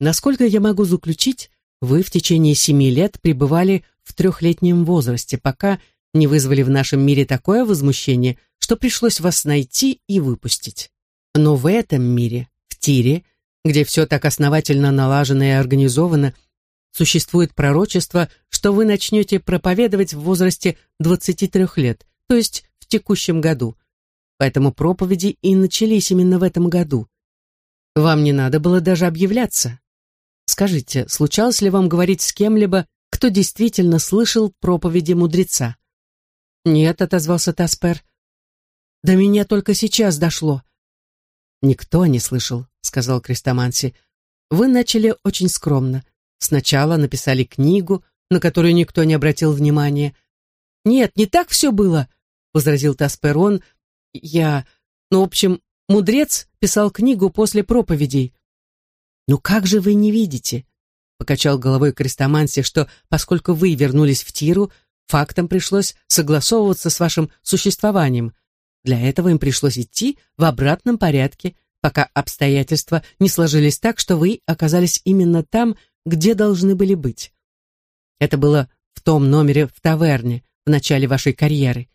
Насколько я могу заключить, вы в течение семи лет пребывали в трехлетнем возрасте, пока не вызвали в нашем мире такое возмущение, что пришлось вас найти и выпустить. Но в этом мире, в Тире, где все так основательно налажено и организовано, существует пророчество, что вы начнете проповедовать в возрасте 23 лет, то есть в текущем году. Поэтому проповеди и начались именно в этом году. Вам не надо было даже объявляться. Скажите, случалось ли вам говорить с кем-либо, кто действительно слышал проповеди мудреца? Нет, отозвался Таспер. До меня только сейчас дошло. Никто не слышал, сказал Крестоманси. Вы начали очень скромно. Сначала написали книгу, на которую никто не обратил внимания. Нет, не так все было, возразил Тасперон. Я, ну, в общем, мудрец писал книгу после проповедей. «Ну как же вы не видите?» — покачал головой Крестоманси, что, поскольку вы вернулись в Тиру, фактам пришлось согласовываться с вашим существованием. Для этого им пришлось идти в обратном порядке, пока обстоятельства не сложились так, что вы оказались именно там, где должны были быть. Это было в том номере в таверне в начале вашей карьеры.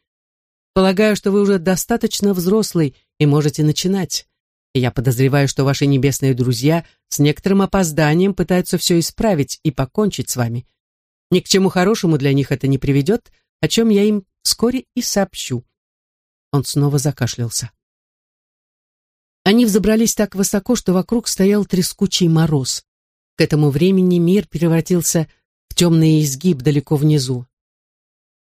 Полагаю, что вы уже достаточно взрослый и можете начинать я подозреваю, что ваши небесные друзья с некоторым опозданием пытаются все исправить и покончить с вами. Ни к чему хорошему для них это не приведет, о чем я им вскоре и сообщу». Он снова закашлялся. Они взобрались так высоко, что вокруг стоял трескучий мороз. К этому времени мир превратился в темный изгиб далеко внизу.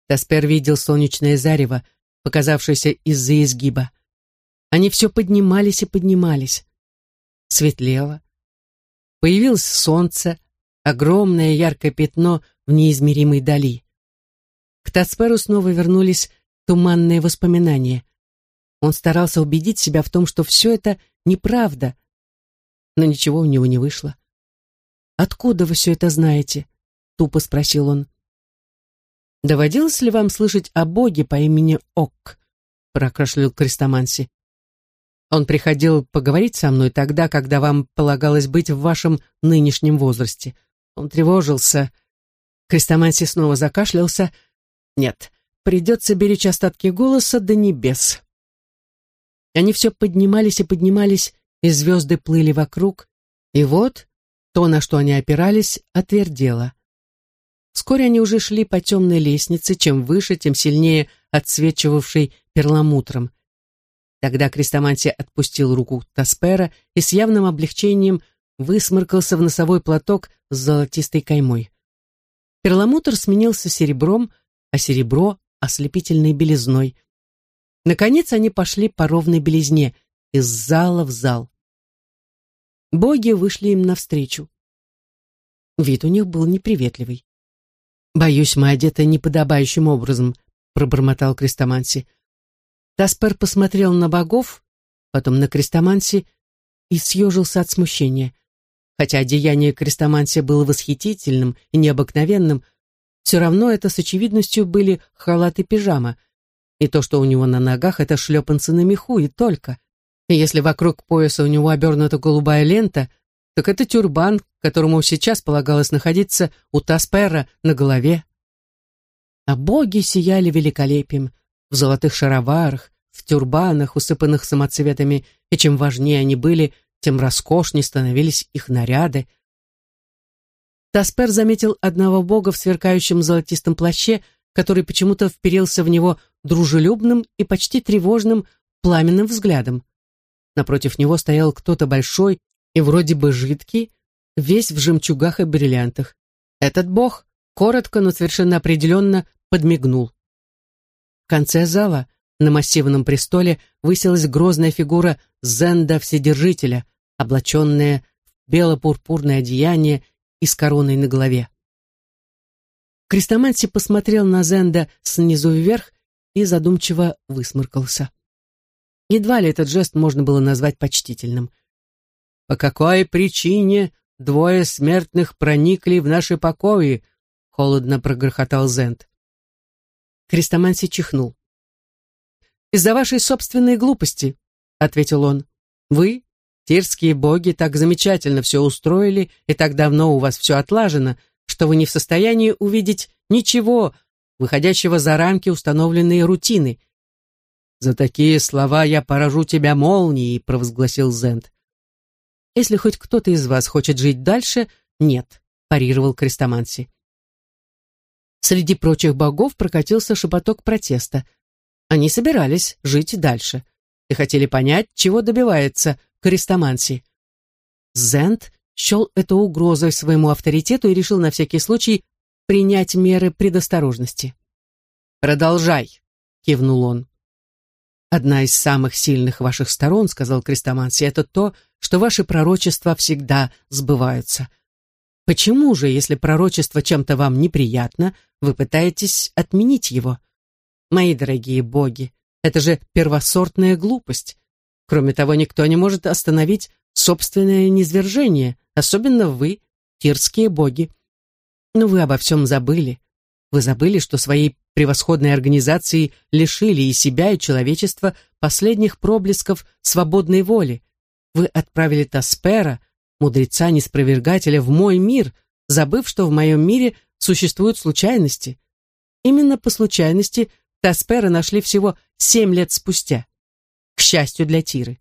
Таспер видел солнечное зарево, показавшееся из-за изгиба. Они все поднимались и поднимались. Светлело. Появилось солнце, огромное яркое пятно в неизмеримой дали. К Тацперу снова вернулись туманные воспоминания. Он старался убедить себя в том, что все это неправда, но ничего у него не вышло. «Откуда вы все это знаете?» — тупо спросил он. «Доводилось ли вам слышать о боге по имени Ок?» — прокашлял Крестоманси. Он приходил поговорить со мной тогда, когда вам полагалось быть в вашем нынешнем возрасте. Он тревожился. Крестоманси снова закашлялся. Нет, придется беречь остатки голоса до небес. Они все поднимались и поднимались, и звезды плыли вокруг. И вот то, на что они опирались, отвердело. Вскоре они уже шли по темной лестнице, чем выше, тем сильнее отсвечивавшей перламутром. Тогда Крестоманси отпустил руку Таспера и с явным облегчением высморкался в носовой платок с золотистой каймой. Перламутр сменился серебром, а серебро — ослепительной белизной. Наконец они пошли по ровной белизне, из зала в зал. Боги вышли им навстречу. Вид у них был неприветливый. «Боюсь, мы одеты неподобающим образом», — пробормотал Крестоманси. Таспер посмотрел на богов, потом на Крестоманси и съежился от смущения. Хотя одеяние Крестоманси было восхитительным и необыкновенным, все равно это с очевидностью были халат и пижама. И то, что у него на ногах, это шлепанцы на меху и только. И если вокруг пояса у него обернута голубая лента, так это тюрбан, которому сейчас полагалось находиться у Таспера на голове. А боги сияли великолепием — в золотых шароварах, в тюрбанах, усыпанных самоцветами, и чем важнее они были, тем роскошнее становились их наряды. Таспер заметил одного бога в сверкающем золотистом плаще, который почему-то вперился в него дружелюбным и почти тревожным пламенным взглядом. Напротив него стоял кто-то большой и вроде бы жидкий, весь в жемчугах и бриллиантах. Этот бог коротко, но совершенно определенно подмигнул. В конце зала, на массивном престоле, высилась грозная фигура Зенда-Вседержителя, облаченная в бело-пурпурное одеяние и с короной на голове. Крестоманси посмотрел на Зенда снизу вверх и задумчиво высморкался. Едва ли этот жест можно было назвать почтительным. «По какой причине двое смертных проникли в наши покои?» — холодно прогрохотал Зенд. Крестоманси чихнул. «Из-за вашей собственной глупости», — ответил он. «Вы, тирские боги, так замечательно все устроили, и так давно у вас все отлажено, что вы не в состоянии увидеть ничего, выходящего за рамки установленной рутины. «За такие слова я поражу тебя молнией», — провозгласил Зент. «Если хоть кто-то из вас хочет жить дальше, нет», — парировал Крестоманси. Среди прочих богов прокатился шепоток протеста. Они собирались жить дальше и хотели понять, чего добивается Крестоманси. Зент счел это угрозой своему авторитету и решил на всякий случай принять меры предосторожности. «Продолжай», — кивнул он. «Одна из самых сильных ваших сторон, — сказал Крестоманси, — это то, что ваши пророчества всегда сбываются. Почему же, если пророчество чем-то вам неприятно, вы пытаетесь отменить его? Мои дорогие боги, это же первосортная глупость. Кроме того, никто не может остановить собственное низвержение, особенно вы, тирские боги. Но вы обо всем забыли. Вы забыли, что своей превосходной организацией лишили и себя, и человечества последних проблесков свободной воли. Вы отправили Таспера, мудреца-неспровергателя, в мой мир, забыв, что в моем мире существуют случайности. Именно по случайности Таспера нашли всего семь лет спустя. К счастью для Тиры.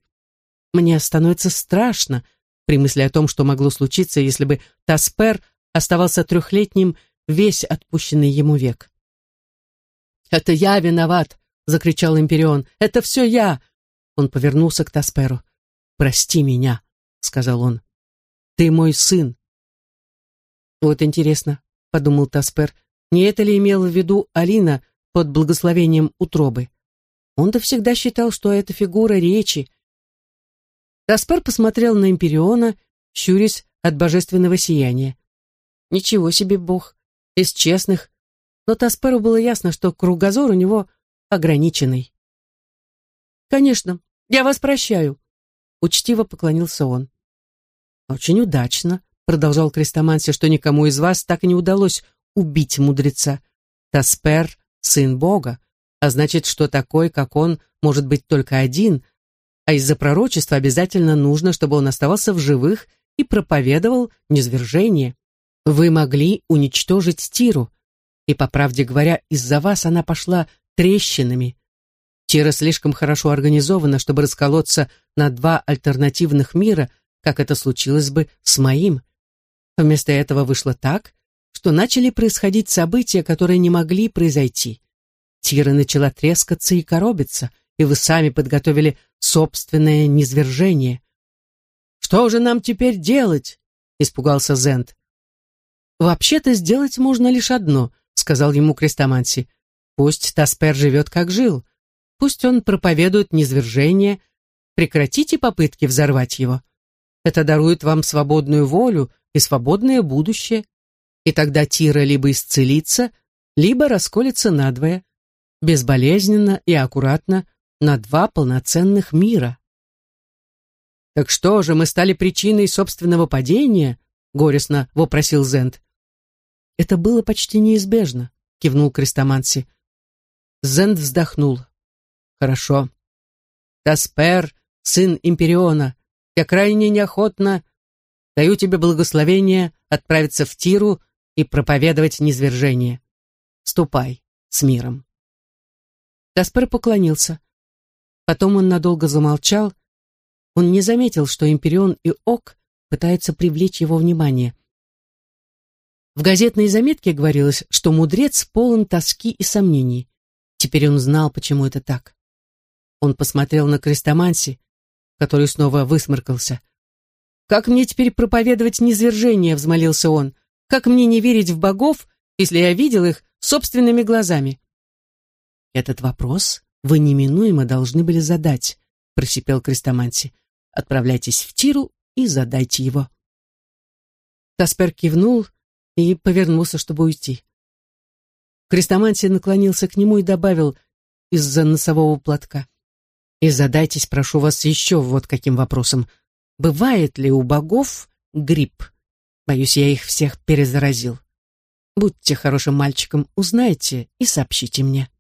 Мне становится страшно при мысли о том, что могло случиться, если бы Таспер оставался трехлетним весь отпущенный ему век. «Это я виноват!» — закричал Империон. «Это все я!» Он повернулся к Тасперу. «Прости меня», — сказал он. «Ты мой сын». «Вот интересно», — подумал Таспер, «не это ли имела в виду Алина под благословением утробы? Он-то всегда считал, что это фигура речи». Таспер посмотрел на Империона, щурясь от божественного сияния. «Ничего себе бог! Из честных, но Тасперу было ясно, что кругозор у него ограниченный. «Конечно, я вас прощаю», — учтиво поклонился он. «Очень удачно», — продолжал Крестоманси, «что никому из вас так и не удалось убить мудреца. Таспер — сын Бога, а значит, что такой, как он, может быть только один, а из-за пророчества обязательно нужно, чтобы он оставался в живых и проповедовал низвержение. Вы могли уничтожить Тиру, и, по правде говоря, из-за вас она пошла трещинами. Тира слишком хорошо организована, чтобы расколоться на два альтернативных мира, как это случилось бы с моим. Вместо этого вышло так, что начали происходить события, которые не могли произойти. Тира начала трескаться и коробиться, и вы сами подготовили собственное низвержение. «Что же нам теперь делать?» — испугался Зент. «Вообще-то сделать можно лишь одно — сказал ему Крестоманси. Пусть Таспер живет, как жил. Пусть он проповедует низвержение. Прекратите попытки взорвать его. Это дарует вам свободную волю и свободное будущее. И тогда Тира либо исцелится, либо расколется надвое, безболезненно и аккуратно, на два полноценных мира. «Так что же, мы стали причиной собственного падения?» — горестно вопросил Зент. Это было почти неизбежно, кивнул Крестоманси. Зенд вздохнул. Хорошо. Таспер, сын Империона, я крайне неохотно даю тебе благословение отправиться в Тиру и проповедовать низвержение. Ступай с миром. Таспер поклонился. Потом он надолго замолчал. Он не заметил, что Империон и Ок пытаются привлечь его внимание. В газетной заметке говорилось, что мудрец полон тоски и сомнений. Теперь он знал, почему это так. Он посмотрел на Крестоманси, который снова высморкался. «Как мне теперь проповедовать низвержение?» — взмолился он. «Как мне не верить в богов, если я видел их собственными глазами?» «Этот вопрос вы неминуемо должны были задать», — просипел Крестоманси. «Отправляйтесь в Тиру и задайте его». Таспер кивнул и повернулся, чтобы уйти. Крестомантий наклонился к нему и добавил из-за носового платка. «И задайтесь, прошу вас, еще вот каким вопросом. Бывает ли у богов грипп? Боюсь, я их всех перезаразил. Будьте хорошим мальчиком, узнайте и сообщите мне».